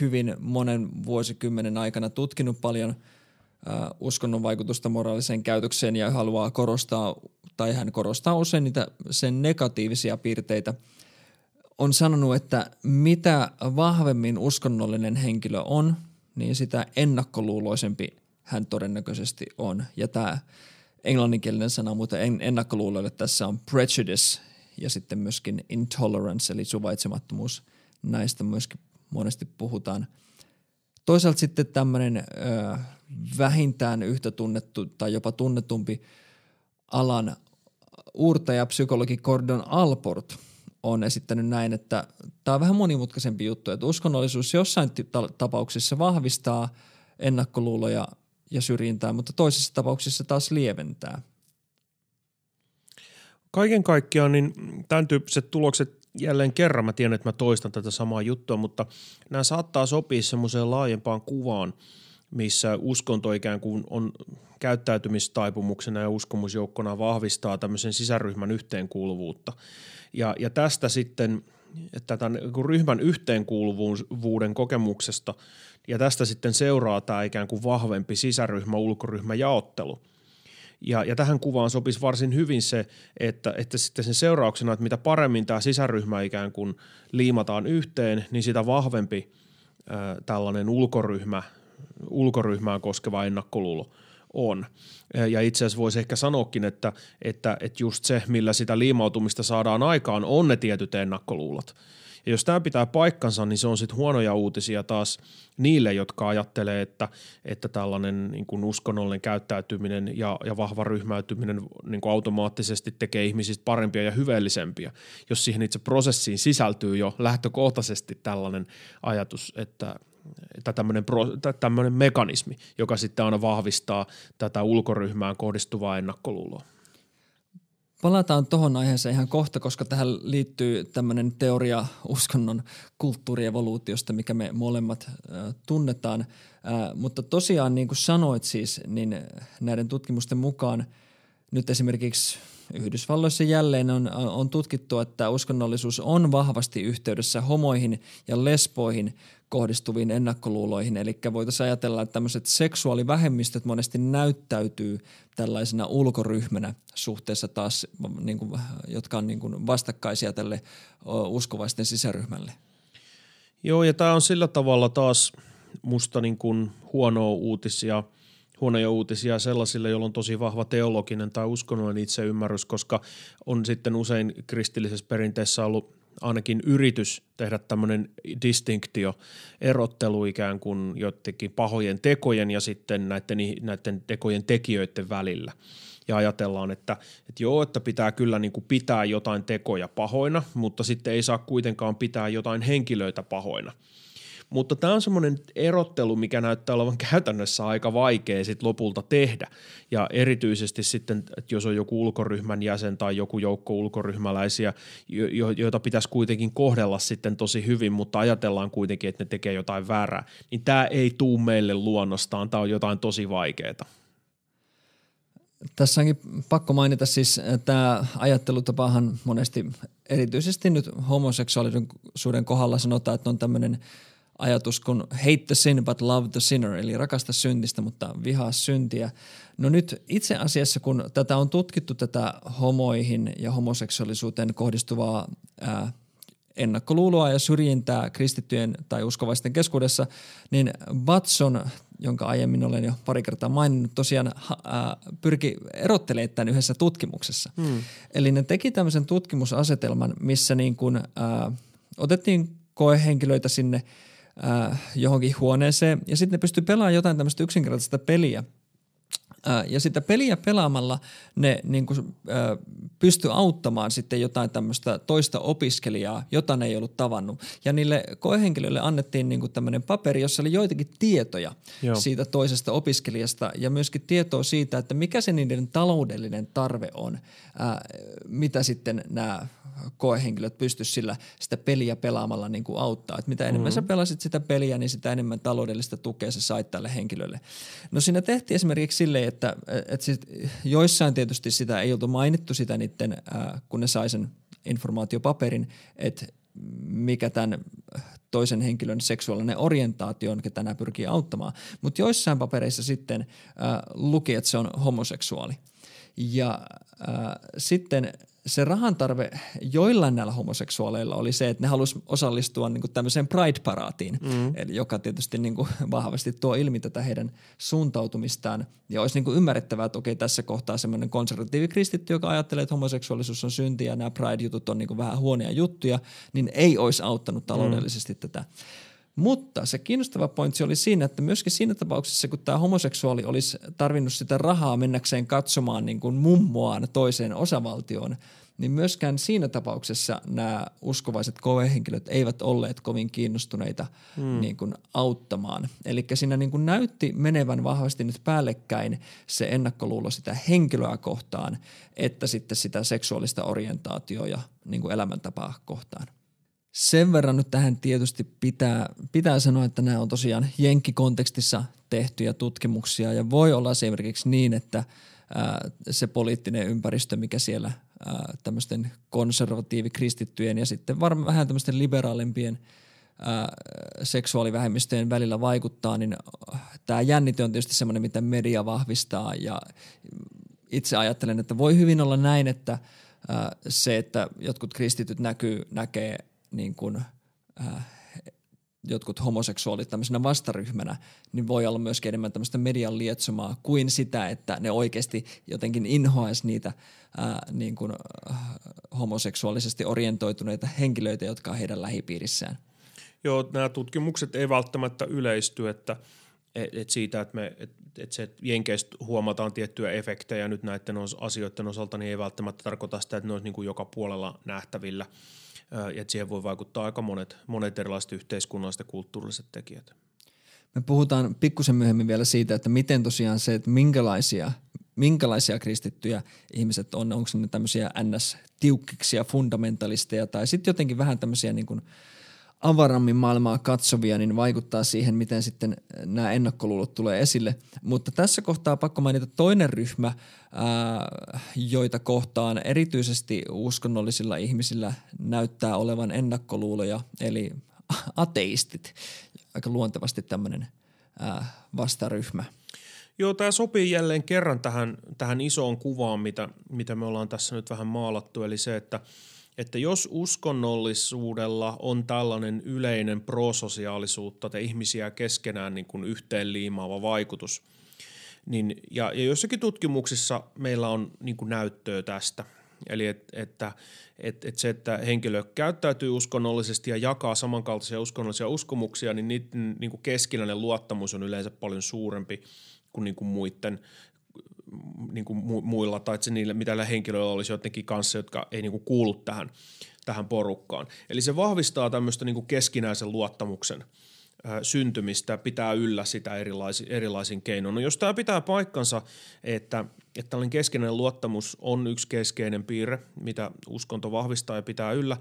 hyvin monen vuosikymmenen aikana tutkinut paljon äh, uskonnon vaikutusta moraaliseen käytökseen ja haluaa korostaa, tai hän korostaa usein niitä sen negatiivisia piirteitä – on sanonut, että mitä vahvemmin uskonnollinen henkilö on, niin sitä ennakkoluuloisempi hän todennäköisesti on. Ja tämä englanninkielinen sana muuten ennakkoluuloille tässä on prejudice ja sitten myöskin intolerance eli suvaitsemattomuus. Näistä myöskin monesti puhutaan. Toisaalta sitten tämmöinen vähintään yhtä tunnettu tai jopa tunnetumpi alan uurtaja psykologi Gordon Alport on esittänyt näin, että tämä on vähän monimutkaisempi juttu, että uskonnollisuus jossain tapauksissa vahvistaa ennakkoluuloja ja syrjintää, mutta toisissa tapauksissa taas lieventää. Kaiken kaikkiaan niin tämän tyyppiset tulokset jälleen kerran, mä tiedän, että mä toistan tätä samaa juttua, mutta nämä saattaa sopia semmoiseen laajempaan kuvaan, missä uskonto ikään kuin on käyttäytymistaipumuksena ja uskomusjoukkona vahvistaa tämmöisen sisäryhmän yhteenkuuluvuutta. Ja, ja tästä sitten, että tämän ryhmän yhteenkuuluvuuden kokemuksesta ja tästä sitten seuraa tämä ikään kuin vahvempi sisäryhmä-ulkoryhmä jaottelu – ja, ja tähän kuvaan sopisi varsin hyvin se, että, että sitten sen seurauksena, että mitä paremmin tämä sisäryhmä ikään kuin liimataan yhteen, niin sitä vahvempi ää, tällainen ulkoryhmä, ulkoryhmää koskeva ennakkoluulo on. Ja itse asiassa voisi ehkä sanoakin, että, että, että just se, millä sitä liimautumista saadaan aikaan, on ne tietyt ennakkoluulot. Ja jos tämä pitää paikkansa, niin se on sitten huonoja uutisia taas niille, jotka ajattelee, että, että tällainen niin kuin uskonnollinen käyttäytyminen ja, ja vahva ryhmäytyminen niin kuin automaattisesti tekee ihmisistä parempia ja hyveellisempiä, jos siihen itse prosessiin sisältyy jo lähtökohtaisesti tällainen ajatus, että, että tämmöinen, tämmöinen mekanismi, joka sitten aina vahvistaa tätä ulkoryhmään kohdistuvaa ennakkoluuloa. Palataan tuohon aiheeseen ihan kohta, koska tähän liittyy tämmöinen teoria uskonnon kulttuurievoluutiosta, mikä me molemmat äh, tunnetaan. Äh, mutta tosiaan niin kuin sanoit siis, niin näiden tutkimusten mukaan nyt esimerkiksi Yhdysvalloissa jälleen on, on tutkittu, että uskonnollisuus on vahvasti yhteydessä homoihin ja lesboihin kohdistuviin ennakkoluuloihin. Eli voitaisiin ajatella, että tämmöiset seksuaalivähemmistöt monesti näyttäytyy tällaisena ulkoryhmänä suhteessa taas, niin kuin, jotka on niin kuin vastakkaisia tälle uskovaisten sisäryhmälle. Joo, ja tämä on sillä tavalla taas musta niin kuin huonoa uutisia – huonoja uutisia sellaisille, joilla on tosi vahva teologinen tai uskonnollinen itseymmärrys, koska on sitten usein kristillisessä perinteessä ollut ainakin yritys tehdä tämmöinen distinktio, erottelu ikään kuin jotenkin pahojen tekojen ja sitten näiden, näiden tekojen tekijöiden välillä. Ja ajatellaan, että, että joo, että pitää kyllä niin kuin pitää jotain tekoja pahoina, mutta sitten ei saa kuitenkaan pitää jotain henkilöitä pahoina – mutta tämä on semmoinen erottelu, mikä näyttää olevan käytännössä aika vaikea sit lopulta tehdä. Ja erityisesti sitten, että jos on joku ulkoryhmän jäsen tai joku joukko ulkoryhmäläisiä, jo- joita pitäisi kuitenkin kohdella sitten tosi hyvin, mutta ajatellaan kuitenkin, että ne tekee jotain väärää, niin tämä ei tuu meille luonnostaan, tämä on jotain tosi vaikeaa. Tässä onkin pakko mainita siis, että tämä ajattelutapahan monesti erityisesti nyt homoseksuaalisuuden kohdalla sanotaan, että on tämmöinen – ajatus kuin hate the sin but love the sinner, eli rakasta syntistä, mutta vihaa syntiä. No nyt itse asiassa, kun tätä on tutkittu, tätä homoihin ja homoseksuaalisuuteen kohdistuvaa ää, ennakkoluuloa ja syrjintää kristittyjen tai uskovaisten keskuudessa, niin Watson, jonka aiemmin olen jo pari kertaa maininnut, tosiaan ää, pyrki erottelemaan tämän yhdessä tutkimuksessa. Hmm. Eli ne teki tämmöisen tutkimusasetelman, missä niin kun, ää, otettiin koehenkilöitä sinne – äh, johonkin huoneeseen ja sitten ne pystyy pelaamaan jotain tämmöistä yksinkertaista peliä. Ja sitä peliä pelaamalla ne niin kuin, pysty auttamaan sitten jotain tämmöistä toista opiskelijaa, jota ne ei ollut tavannut. Ja niille koehenkilöille annettiin niin kuin tämmöinen paperi, jossa oli joitakin tietoja Joo. siitä toisesta opiskelijasta ja myöskin tietoa siitä, että mikä se niiden taloudellinen tarve on, äh, mitä sitten nämä koehenkilöt pysty sillä sitä peliä pelaamalla niin kuin auttaa. Et mitä enemmän mm-hmm. sä pelasit sitä peliä, niin sitä enemmän taloudellista tukea sä sait tälle henkilölle. No siinä tehtiin esimerkiksi silleen, että, että sit joissain tietysti sitä ei oltu mainittu sitä niiden, äh, kun ne sai sen informaatiopaperin, että mikä tämän toisen henkilön seksuaalinen orientaatio on, ketä nämä pyrkii auttamaan. Mutta joissain papereissa sitten äh, luki, että se on homoseksuaali. Ja äh, sitten se rahan tarve joillain näillä homoseksuaaleilla oli se, että ne halusivat osallistua niin kuin tämmöiseen Pride-paraatiin, mm. eli joka tietysti niin kuin vahvasti tuo ilmi tätä heidän suuntautumistaan. Ja olisi niin kuin ymmärrettävää, että okei, tässä kohtaa semmoinen konservatiivi kristitty, joka ajattelee, että homoseksuaalisuus on synti ja nämä Pride-jutut on niin kuin vähän huonoja juttuja, niin ei olisi auttanut taloudellisesti mm. tätä. Mutta se kiinnostava pointsi oli siinä, että myöskin siinä tapauksessa, kun tämä homoseksuaali olisi tarvinnut sitä rahaa mennäkseen katsomaan niin kuin mummoaan toiseen osavaltioon, niin myöskään siinä tapauksessa nämä uskovaiset kovehenkilöt eivät olleet kovin kiinnostuneita hmm. niin kuin auttamaan. Eli siinä niin kuin näytti menevän vahvasti nyt päällekkäin se ennakkoluulo sitä henkilöä kohtaan, että sitten sitä seksuaalista orientaatioa ja niin kuin elämäntapaa kohtaan. Sen verran nyt tähän tietysti pitää, pitää sanoa, että nämä on tosiaan jenkkikontekstissa tehtyjä tutkimuksia. Ja voi olla esimerkiksi niin, että ää, se poliittinen ympäristö, mikä siellä ää, tämmöisten konservatiivikristittyjen ja sitten varmaan vähän tämmöisten liberaalimpien ää, seksuaalivähemmistöjen välillä vaikuttaa, niin tämä jännite on tietysti semmoinen, mitä media vahvistaa. Ja itse ajattelen, että voi hyvin olla näin, että ää, se, että jotkut kristityt näkyy, näkee – niin kuin, äh, jotkut homoseksuaalit tämmöisenä vastaryhmänä, niin voi olla myöskin enemmän tämmöistä median lietsomaa kuin sitä, että ne oikeasti jotenkin inhoaisi niitä äh, niin kuin, äh, homoseksuaalisesti orientoituneita henkilöitä, jotka on heidän lähipiirissään. Joo, nämä tutkimukset ei välttämättä yleisty, että et siitä, että, me, et, et se, että Jenkeistä huomataan tiettyjä efektejä nyt näiden asioiden osalta, niin ei välttämättä tarkoita sitä, että ne olisi niin kuin joka puolella nähtävillä – ja siihen voi vaikuttaa aika monet, monet erilaiset yhteiskunnalliset ja kulttuuriset tekijät. Me puhutaan pikkusen myöhemmin vielä siitä, että miten tosiaan se, että minkälaisia, minkälaisia kristittyjä ihmiset on, onko ne tämmöisiä ns-tiukkiksia, fundamentalisteja tai sitten jotenkin vähän tämmöisiä niin kuin – avarammin maailmaa katsovia, niin vaikuttaa siihen, miten sitten nämä ennakkoluulot tulee esille. Mutta tässä kohtaa pakko mainita toinen ryhmä, ää, joita kohtaan erityisesti uskonnollisilla ihmisillä näyttää olevan ennakkoluuloja, eli ateistit. Aika luontevasti tämmöinen vastaryhmä. Joo, tämä sopii jälleen kerran tähän, tähän isoon kuvaan, mitä, mitä me ollaan tässä nyt vähän maalattu, eli se, että – että jos uskonnollisuudella on tällainen yleinen prososiaalisuutta tai ihmisiä keskenään niin kuin yhteen liimaava vaikutus, niin, ja, ja jossakin tutkimuksissa meillä on niin kuin näyttöä tästä. Eli et, että et, et se, että henkilö käyttäytyy uskonnollisesti ja jakaa samankaltaisia uskonnollisia uskomuksia, niin niiden niin keskinäinen luottamus on yleensä paljon suurempi kuin, niin kuin muiden niin kuin muilla tai että niillä, mitä henkilöillä olisi jotenkin kanssa, jotka ei niin kuin kuulu tähän, tähän porukkaan. Eli se vahvistaa tämmöistä niin kuin keskinäisen luottamuksen syntymistä, pitää yllä sitä erilaisin, erilaisin keinoin. No jos tämä pitää paikkansa, että, että tällainen keskinäinen luottamus on yksi keskeinen piirre, mitä uskonto vahvistaa ja pitää yllä,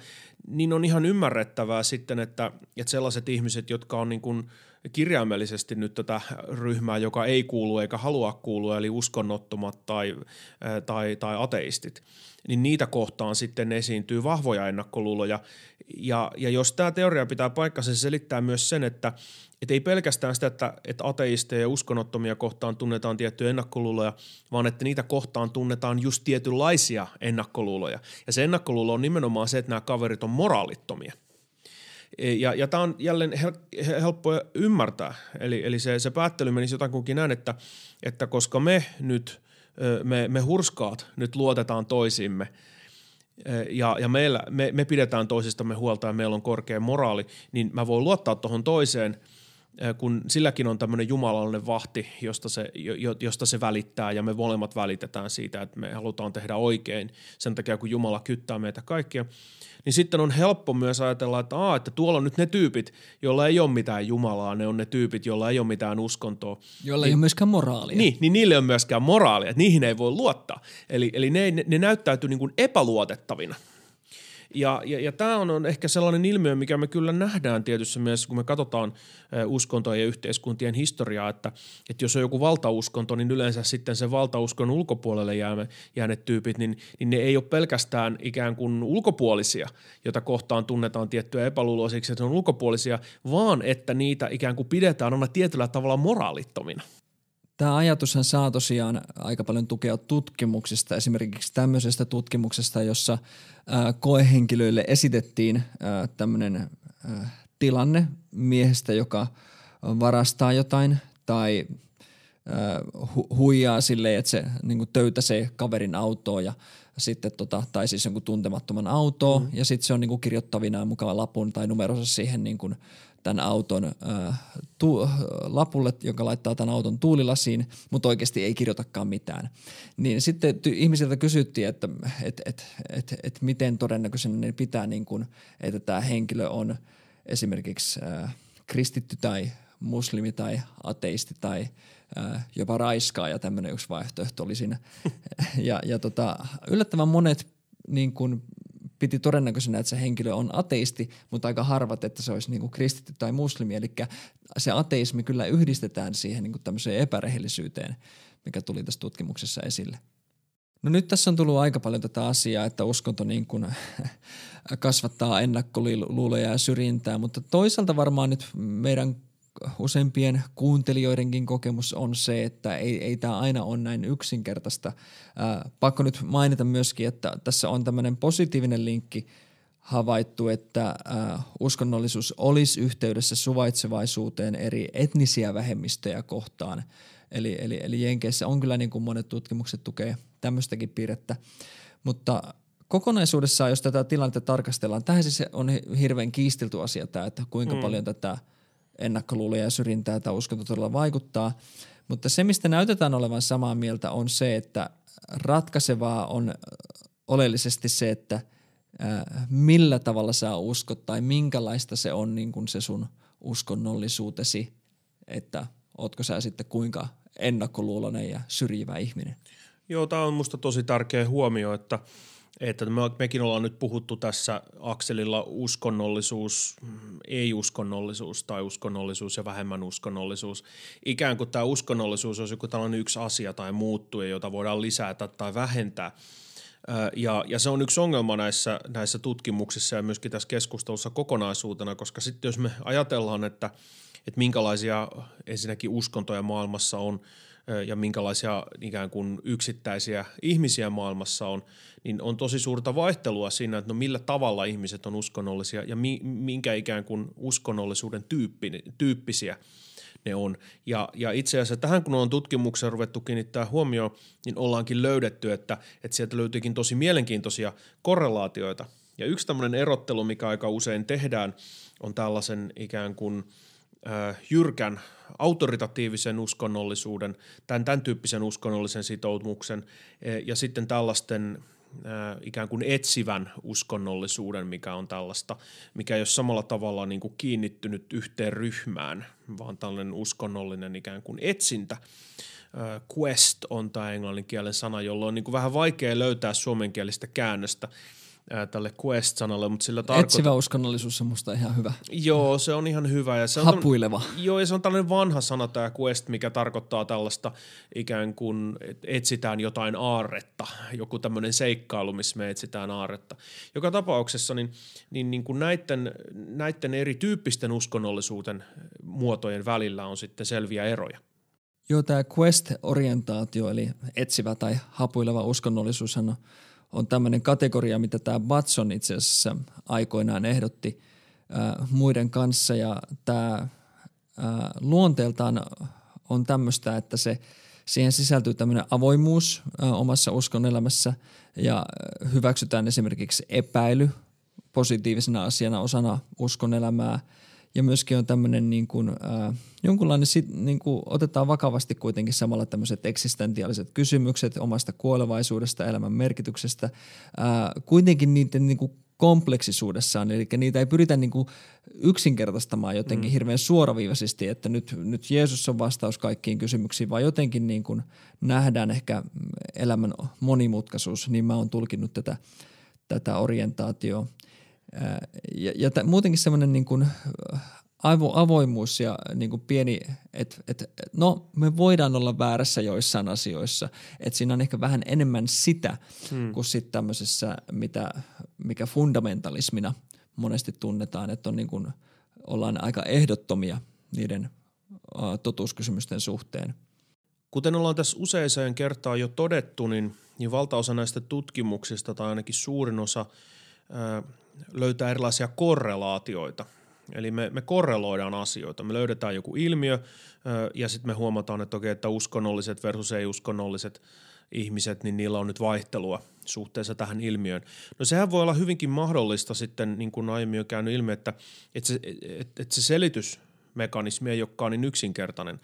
niin on ihan ymmärrettävää sitten, että, että sellaiset ihmiset, jotka on niin kuin – kirjaimellisesti nyt tätä ryhmää, joka ei kuulu eikä halua kuulua, eli uskonnottomat tai, tai, tai ateistit, niin niitä kohtaan sitten esiintyy vahvoja ennakkoluuloja. Ja, ja jos tämä teoria pitää paikkansa, se selittää myös sen, että et ei pelkästään sitä, että, että ateisteja ja uskonnottomia kohtaan tunnetaan tiettyjä ennakkoluuloja, vaan että niitä kohtaan tunnetaan just tietynlaisia ennakkoluuloja. Ja se ennakkoluulo on nimenomaan se, että nämä kaverit on moraalittomia. Ja, ja tämä on jälleen hel, helppo ymmärtää. Eli, eli se, se päättely menisi jotakuinkin näin, että, että koska me nyt, me, me hurskaat nyt luotetaan toisimme ja, ja meillä, me, me pidetään toisistamme huolta ja meillä on korkea moraali, niin mä voin luottaa tuohon toiseen, kun silläkin on tämmöinen jumalallinen vahti, josta se, josta se välittää ja me molemmat välitetään siitä, että me halutaan tehdä oikein sen takia, kun Jumala kyttää meitä kaikkia – niin sitten on helppo myös ajatella, että, aa, että tuolla on nyt ne tyypit, joilla ei ole mitään Jumalaa, ne on ne tyypit, joilla ei ole mitään uskontoa. Joilla niin, ei ole myöskään moraalia. Niin, niin niille on myöskään moraalia, että niihin ei voi luottaa. Eli, eli ne, ne, ne näyttäytyy niin kuin epäluotettavina – ja, ja, ja tämä on, on ehkä sellainen ilmiö, mikä me kyllä nähdään tietyssä mielessä, kun me katsotaan uskontojen ja yhteiskuntien historiaa, että, että jos on joku valtauskonto, niin yleensä sitten se valtauskon ulkopuolelle jäämme, jääneet tyypit, niin, niin ne ei ole pelkästään ikään kuin ulkopuolisia, jota kohtaan tunnetaan tiettyä epäluuloa siksi, että ne on ulkopuolisia, vaan että niitä ikään kuin pidetään aina tietyllä tavalla moraalittomina Tämä ajatushan saa tosiaan aika paljon tukea tutkimuksista, esimerkiksi tämmöisestä tutkimuksesta, jossa ää, koehenkilöille esitettiin tämmöinen tilanne miehestä, joka varastaa jotain tai hu- huijaa silleen, että se niin töytäsee kaverin autoa ja sitten tota, tai siis jonkun tuntemattoman autoa mm. ja sitten se on niin kirjoittavinaan mukava lapun tai numeronsa siihen niin kuin tämän auton äh, tu, lapulle, joka laittaa tämän auton tuulilasiin, mutta oikeasti ei kirjoitakaan mitään. Niin sitten ty, ihmisiltä kysyttiin, että et, et, et, et miten todennäköisenä ne pitää, niin kuin, että tämä henkilö on esimerkiksi äh, kristitty tai muslimi tai ateisti tai äh, jopa raiskaa ja tämmöinen yksi vaihtoehto oli siinä. ja, ja tota, yllättävän monet niin kuin piti todennäköisenä, että se henkilö on ateisti, mutta aika harvat, että se olisi niin kuin kristitty tai muslimi. Eli se ateismi kyllä yhdistetään siihen niin kuin tämmöiseen epärehellisyyteen, mikä tuli tässä tutkimuksessa esille. No nyt tässä on tullut aika paljon tätä asiaa, että uskonto niin kuin kasvattaa ennakkoluuloja ja syrjintää, mutta toisaalta varmaan nyt meidän useimpien kuuntelijoidenkin kokemus on se, että ei, ei tämä aina ole näin yksinkertaista. Ää, pakko nyt mainita myöskin, että tässä on tämmöinen positiivinen linkki havaittu, että ää, uskonnollisuus olisi yhteydessä suvaitsevaisuuteen eri etnisiä vähemmistöjä kohtaan. Eli, eli, eli Jenkeissä on kyllä niin kuin monet tutkimukset tukee tämmöistäkin piirrettä, mutta kokonaisuudessaan, jos tätä tilannetta tarkastellaan, tähän siis on hirveän kiistelty asia tämä, että kuinka mm. paljon tätä – ennakkoluuloja ja syrjintää tai uskonto todella vaikuttaa. Mutta se, mistä näytetään olevan samaa mieltä, on se, että ratkaisevaa on oleellisesti se, että millä tavalla sä uskot tai minkälaista se on niin kuin se sun uskonnollisuutesi, että ootko sä sitten kuinka ennakkoluulonen ja syrjivä ihminen. Joo, tämä on musta tosi tärkeä huomio, että – että me, mekin ollaan nyt puhuttu tässä akselilla uskonnollisuus, ei-uskonnollisuus tai uskonnollisuus ja vähemmän uskonnollisuus. Ikään kuin tämä uskonnollisuus olisi joku tällainen yksi asia tai muuttuja, jota voidaan lisätä tai vähentää. Ja, ja se on yksi ongelma näissä, näissä tutkimuksissa ja myöskin tässä keskustelussa kokonaisuutena, koska sitten jos me ajatellaan, että, että minkälaisia ensinnäkin uskontoja maailmassa on – ja minkälaisia ikään kuin yksittäisiä ihmisiä maailmassa on, niin on tosi suurta vaihtelua siinä, että no millä tavalla ihmiset on uskonnollisia ja mi, minkä ikään kuin uskonnollisuuden tyyppi, tyyppisiä ne on. Ja, ja itse asiassa tähän kun on tutkimuksen ruvettu kiinnittää huomioon, niin ollaankin löydetty, että, että sieltä löytyykin tosi mielenkiintoisia korrelaatioita. Ja yksi tämmöinen erottelu, mikä aika usein tehdään, on tällaisen ikään kuin – jyrkän autoritatiivisen uskonnollisuuden, tämän, tämän tyyppisen uskonnollisen sitoumuksen äh, ja sitten tällaisten ikään kuin etsivän uskonnollisuuden, mikä on tällaista, mikä ei ole samalla tavalla niin kuin kiinnittynyt yhteen ryhmään, vaan tällainen uskonnollinen ikään kuin etsintä. Quest on tämä englanninkielen sana, jolloin on niin kuin vähän vaikea löytää suomenkielistä käännöstä – ää, tälle Quest-sanalle, mutta sillä tarkoittaa... Etsivä uskonnollisuus on musta ihan hyvä. Joo, se on ihan hyvä. Ja se on Hapuileva. Tämän, joo, ja se on tällainen vanha sana tämä Quest, mikä tarkoittaa tällaista ikään kuin etsitään jotain aarretta, joku tämmöinen seikkailu, missä me etsitään aarretta. Joka tapauksessa niin, niin, niin kuin näiden, näiden erityyppisten uskonnollisuuden muotojen välillä on sitten selviä eroja. Joo, tämä quest-orientaatio, eli etsivä tai hapuileva uskonnollisuus on on tämmöinen kategoria, mitä tämä Batson itse asiassa aikoinaan ehdotti ää, muiden kanssa. Ja tämä ää, luonteeltaan on tämmöistä, että se siihen sisältyy tämmöinen avoimuus ää, omassa uskonelämässä ja hyväksytään esimerkiksi epäily positiivisena asiana osana uskonelämää – ja myöskin on tämmöinen niin kuin, äh, jonkunlainen, sit, niin kuin otetaan vakavasti kuitenkin samalla tämmöiset eksistentiaaliset kysymykset omasta kuolevaisuudesta, elämän merkityksestä, äh, kuitenkin niiden niin kuin kompleksisuudessaan, eli niitä ei pyritä niin kuin yksinkertaistamaan jotenkin mm. hirveän suoraviivaisesti, että nyt, nyt Jeesus on vastaus kaikkiin kysymyksiin, vaan jotenkin niin kuin nähdään ehkä elämän monimutkaisuus, niin mä oon tulkinnut tätä, tätä orientaatioa ja, ja t- muutenkin semmoinen niin kuin avo, avoimuus ja niin kuin pieni, että et, no me voidaan olla väärässä joissain asioissa, että siinä on ehkä vähän enemmän sitä hmm. kuin sitten tämmöisessä, mitä, mikä fundamentalismina monesti tunnetaan, että on niin kuin, ollaan aika ehdottomia niiden uh, totuuskysymysten suhteen. Kuten ollaan tässä useiseen kertaan jo todettu, niin, niin valtaosa näistä tutkimuksista tai ainakin suurin osa löytää erilaisia korrelaatioita. Eli me, me korreloidaan asioita. Me löydetään joku ilmiö ja sitten me huomataan, että okei, että uskonnolliset versus ei-uskonnolliset ihmiset, niin niillä on nyt vaihtelua suhteessa tähän ilmiöön. No sehän voi olla hyvinkin mahdollista sitten, niin kuin aiemmin on käynyt ilmi, että, että, se, että, että se selitys mekanismi ei olekaan niin yksinkertainen.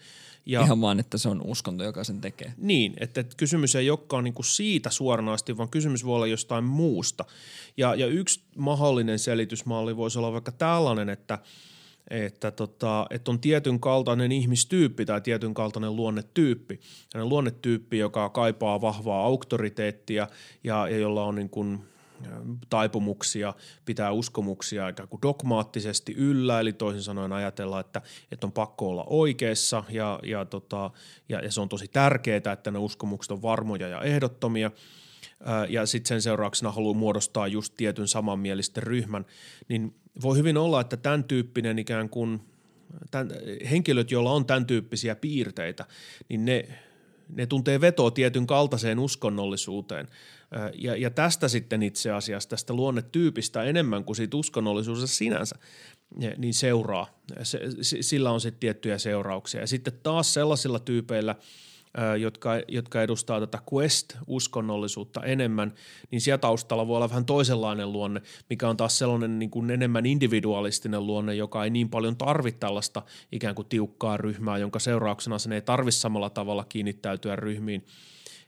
Ja, Ihan vaan, että se on uskonto, joka sen tekee. Niin, että, että kysymys ei olekaan niin kuin siitä suoranaisesti, vaan kysymys voi olla jostain muusta. Ja, ja yksi mahdollinen selitysmalli voisi olla vaikka tällainen, että että, tota, että on tietyn kaltainen ihmistyyppi tai tietyn kaltainen luonnetyyppi. Ja luonnetyyppi, joka kaipaa vahvaa auktoriteettia ja, ja jolla on niin kuin taipumuksia, pitää uskomuksia ikään kuin dogmaattisesti yllä, eli toisin sanoen ajatella, että, että on pakko olla oikeassa ja, ja, tota, ja, ja se on tosi tärkeää, että ne uskomukset on varmoja ja ehdottomia. Ja sitten sen seurauksena haluaa muodostaa just tietyn samanmielisten ryhmän, niin voi hyvin olla, että tämän tyyppinen ikään kuin tämän, henkilöt, joilla on tämän tyyppisiä piirteitä, niin ne, ne tuntee vetoa tietyn kaltaiseen uskonnollisuuteen – ja, ja tästä sitten itse asiassa, tästä luonnetyypistä enemmän kuin siitä uskonnollisuudesta sinänsä, niin seuraa. Se, sillä on sitten tiettyjä seurauksia. Ja sitten taas sellaisilla tyypeillä, jotka, jotka edustaa tätä quest-uskonnollisuutta enemmän, niin siellä taustalla voi olla vähän toisenlainen luonne, mikä on taas sellainen niin kuin enemmän individualistinen luonne, joka ei niin paljon tarvitse tällaista ikään kuin tiukkaa ryhmää, jonka seurauksena sen ei tarvitse samalla tavalla kiinnittäytyä ryhmiin –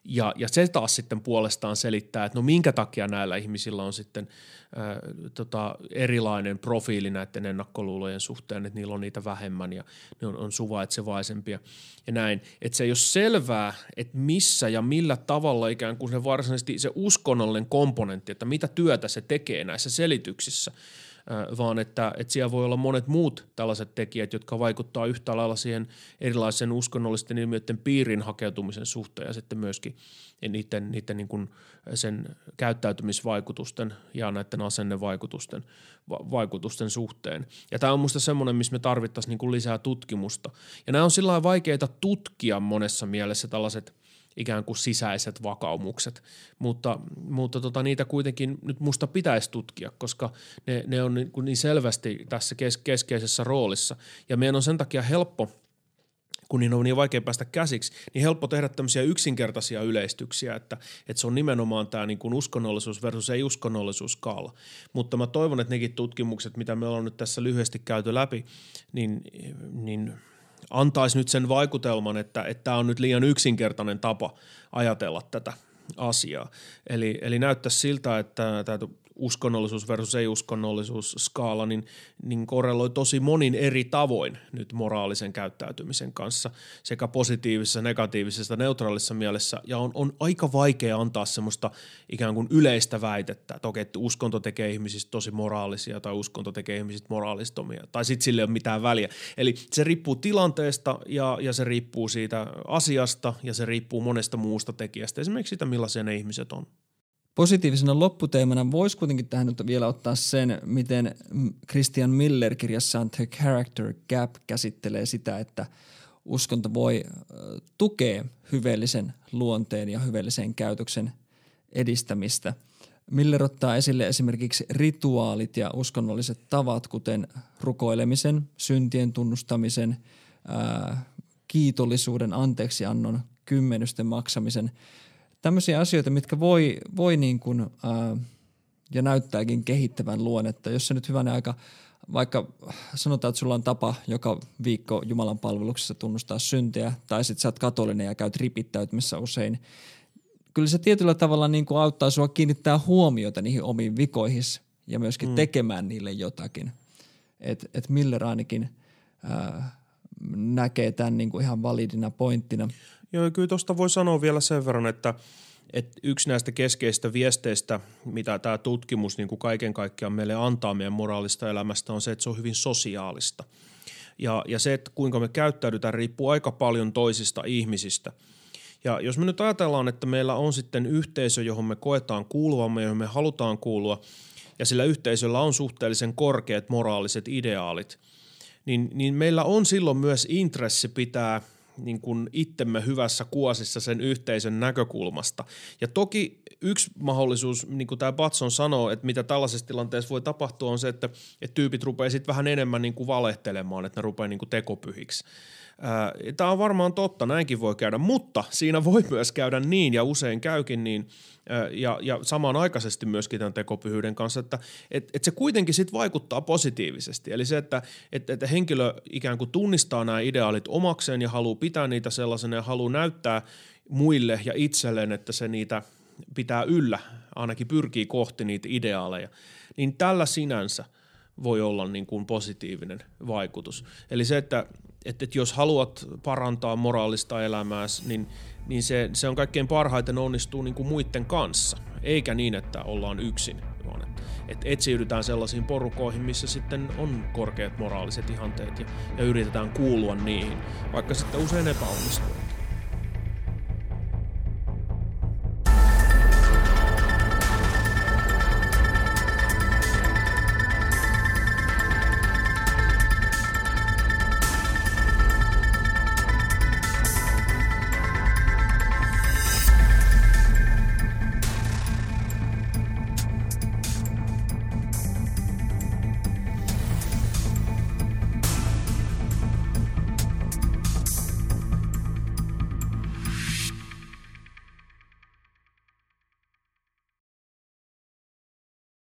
ja, ja se taas sitten puolestaan selittää, että no minkä takia näillä ihmisillä on sitten ää, tota, erilainen profiili näiden ennakkoluulojen suhteen, että niillä on niitä vähemmän ja ne on, on suvaitsevaisempia ja näin. Että se ei ole selvää, että missä ja millä tavalla ikään kuin se varsinaisesti se uskonnollinen komponentti, että mitä työtä se tekee näissä selityksissä – vaan että, että siellä voi olla monet muut tällaiset tekijät, jotka vaikuttaa yhtä lailla siihen erilaisen uskonnollisten ilmiöiden piirin hakeutumisen suhteen ja sitten myöskin niiden, niiden niin kuin sen käyttäytymisvaikutusten ja näiden asennevaikutusten vaikutusten suhteen. Ja tämä on minusta semmoinen, missä me tarvittaisiin niin kuin lisää tutkimusta. Ja nämä on sillä vaikeita tutkia monessa mielessä tällaiset – ikään kuin sisäiset vakaumukset, mutta, mutta tota, niitä kuitenkin nyt musta pitäisi tutkia, koska ne, ne on niin, niin selvästi tässä kes, keskeisessä roolissa ja meidän on sen takia helppo – kun niin on niin vaikea päästä käsiksi, niin helppo tehdä tämmöisiä yksinkertaisia yleistyksiä, että, että se on nimenomaan tämä niin kuin uskonnollisuus versus ei-uskonnollisuus skaala. Mutta mä toivon, että nekin tutkimukset, mitä me ollaan nyt tässä lyhyesti käyty läpi, niin, niin antaisi nyt sen vaikutelman, että tämä on nyt liian yksinkertainen tapa ajatella tätä asiaa. Eli, eli näyttäisi siltä, että tämä uskonnollisuus versus ei-uskonnollisuus skaala, niin, niin korreloi tosi monin eri tavoin nyt moraalisen käyttäytymisen kanssa sekä positiivisessa, negatiivisessa, neutraalissa mielessä ja on, on aika vaikea antaa semmoista ikään kuin yleistä väitettä, että okei, että uskonto tekee ihmisistä tosi moraalisia tai uskonto tekee ihmisistä moraalistomia tai sitten sille ei ole mitään väliä. Eli se riippuu tilanteesta ja, ja se riippuu siitä asiasta ja se riippuu monesta muusta tekijästä, esimerkiksi sitä millaisia ne ihmiset on. Positiivisena lopputeemana voisi kuitenkin tähän nyt vielä ottaa sen, miten Christian Miller kirjassaan The Character Gap käsittelee sitä, että uskonto voi tukea hyveellisen luonteen ja hyveellisen käytöksen edistämistä. Miller ottaa esille esimerkiksi rituaalit ja uskonnolliset tavat, kuten rukoilemisen, syntien tunnustamisen, kiitollisuuden, anteeksiannon, kymmenysten maksamisen – tämmöisiä asioita, mitkä voi, voi niin kuin, ää, ja näyttääkin kehittävän luonnetta. Jos se nyt hyvänä aika, vaikka sanotaan, että sulla on tapa joka viikko Jumalan palveluksessa tunnustaa syntiä, tai sitten sä oot katolinen ja käyt ripittäytymässä usein, kyllä se tietyllä tavalla niin kuin auttaa sua kiinnittää huomiota niihin omiin vikoihin ja myöskin mm. tekemään niille jotakin. Että et Miller ainakin ää, näkee tämän niin kuin ihan validina pointtina. Joo, kyllä tuosta voi sanoa vielä sen verran, että, että yksi näistä keskeistä viesteistä, mitä tämä tutkimus niin kuin kaiken kaikkiaan meille antaa meidän moraalista elämästä, on se, että se on hyvin sosiaalista. Ja, ja se, että kuinka me käyttäydytään, riippuu aika paljon toisista ihmisistä. Ja jos me nyt ajatellaan, että meillä on sitten yhteisö, johon me koetaan kuuluvamme, johon me halutaan kuulua, ja sillä yhteisöllä on suhteellisen korkeat moraaliset ideaalit, niin, niin meillä on silloin myös intressi pitää – niin kuin itsemme hyvässä kuosissa sen yhteisön näkökulmasta. Ja toki yksi mahdollisuus, niin kuin tämä Batson sanoo, että mitä tällaisessa tilanteessa voi tapahtua, on se, että, että tyypit rupeaa sitten vähän enemmän niin kuin valehtelemaan, että ne rupeaa niin kuin tekopyhiksi. Tämä on varmaan totta, näinkin voi käydä, mutta siinä voi myös käydä niin, ja usein käykin niin, ja, ja samanaikaisesti myöskin tämän tekopyhyyden kanssa, että et, et se kuitenkin sit vaikuttaa positiivisesti. Eli se, että et, et henkilö ikään kuin tunnistaa nämä ideaalit omakseen ja haluaa pitää niitä sellaisena ja haluaa näyttää muille ja itselleen, että se niitä pitää yllä, ainakin pyrkii kohti niitä ideaaleja, niin tällä sinänsä voi olla niin kuin positiivinen vaikutus. Eli se, että että, että jos haluat parantaa moraalista elämää, niin, niin se, se on kaikkein parhaiten onnistuu niin kuin muiden kanssa, eikä niin, että ollaan yksin, vaan että, että etsiydytään sellaisiin porukoihin, missä sitten on korkeat moraaliset ihanteet ja, ja yritetään kuulua niihin, vaikka sitten usein epäonnistuu.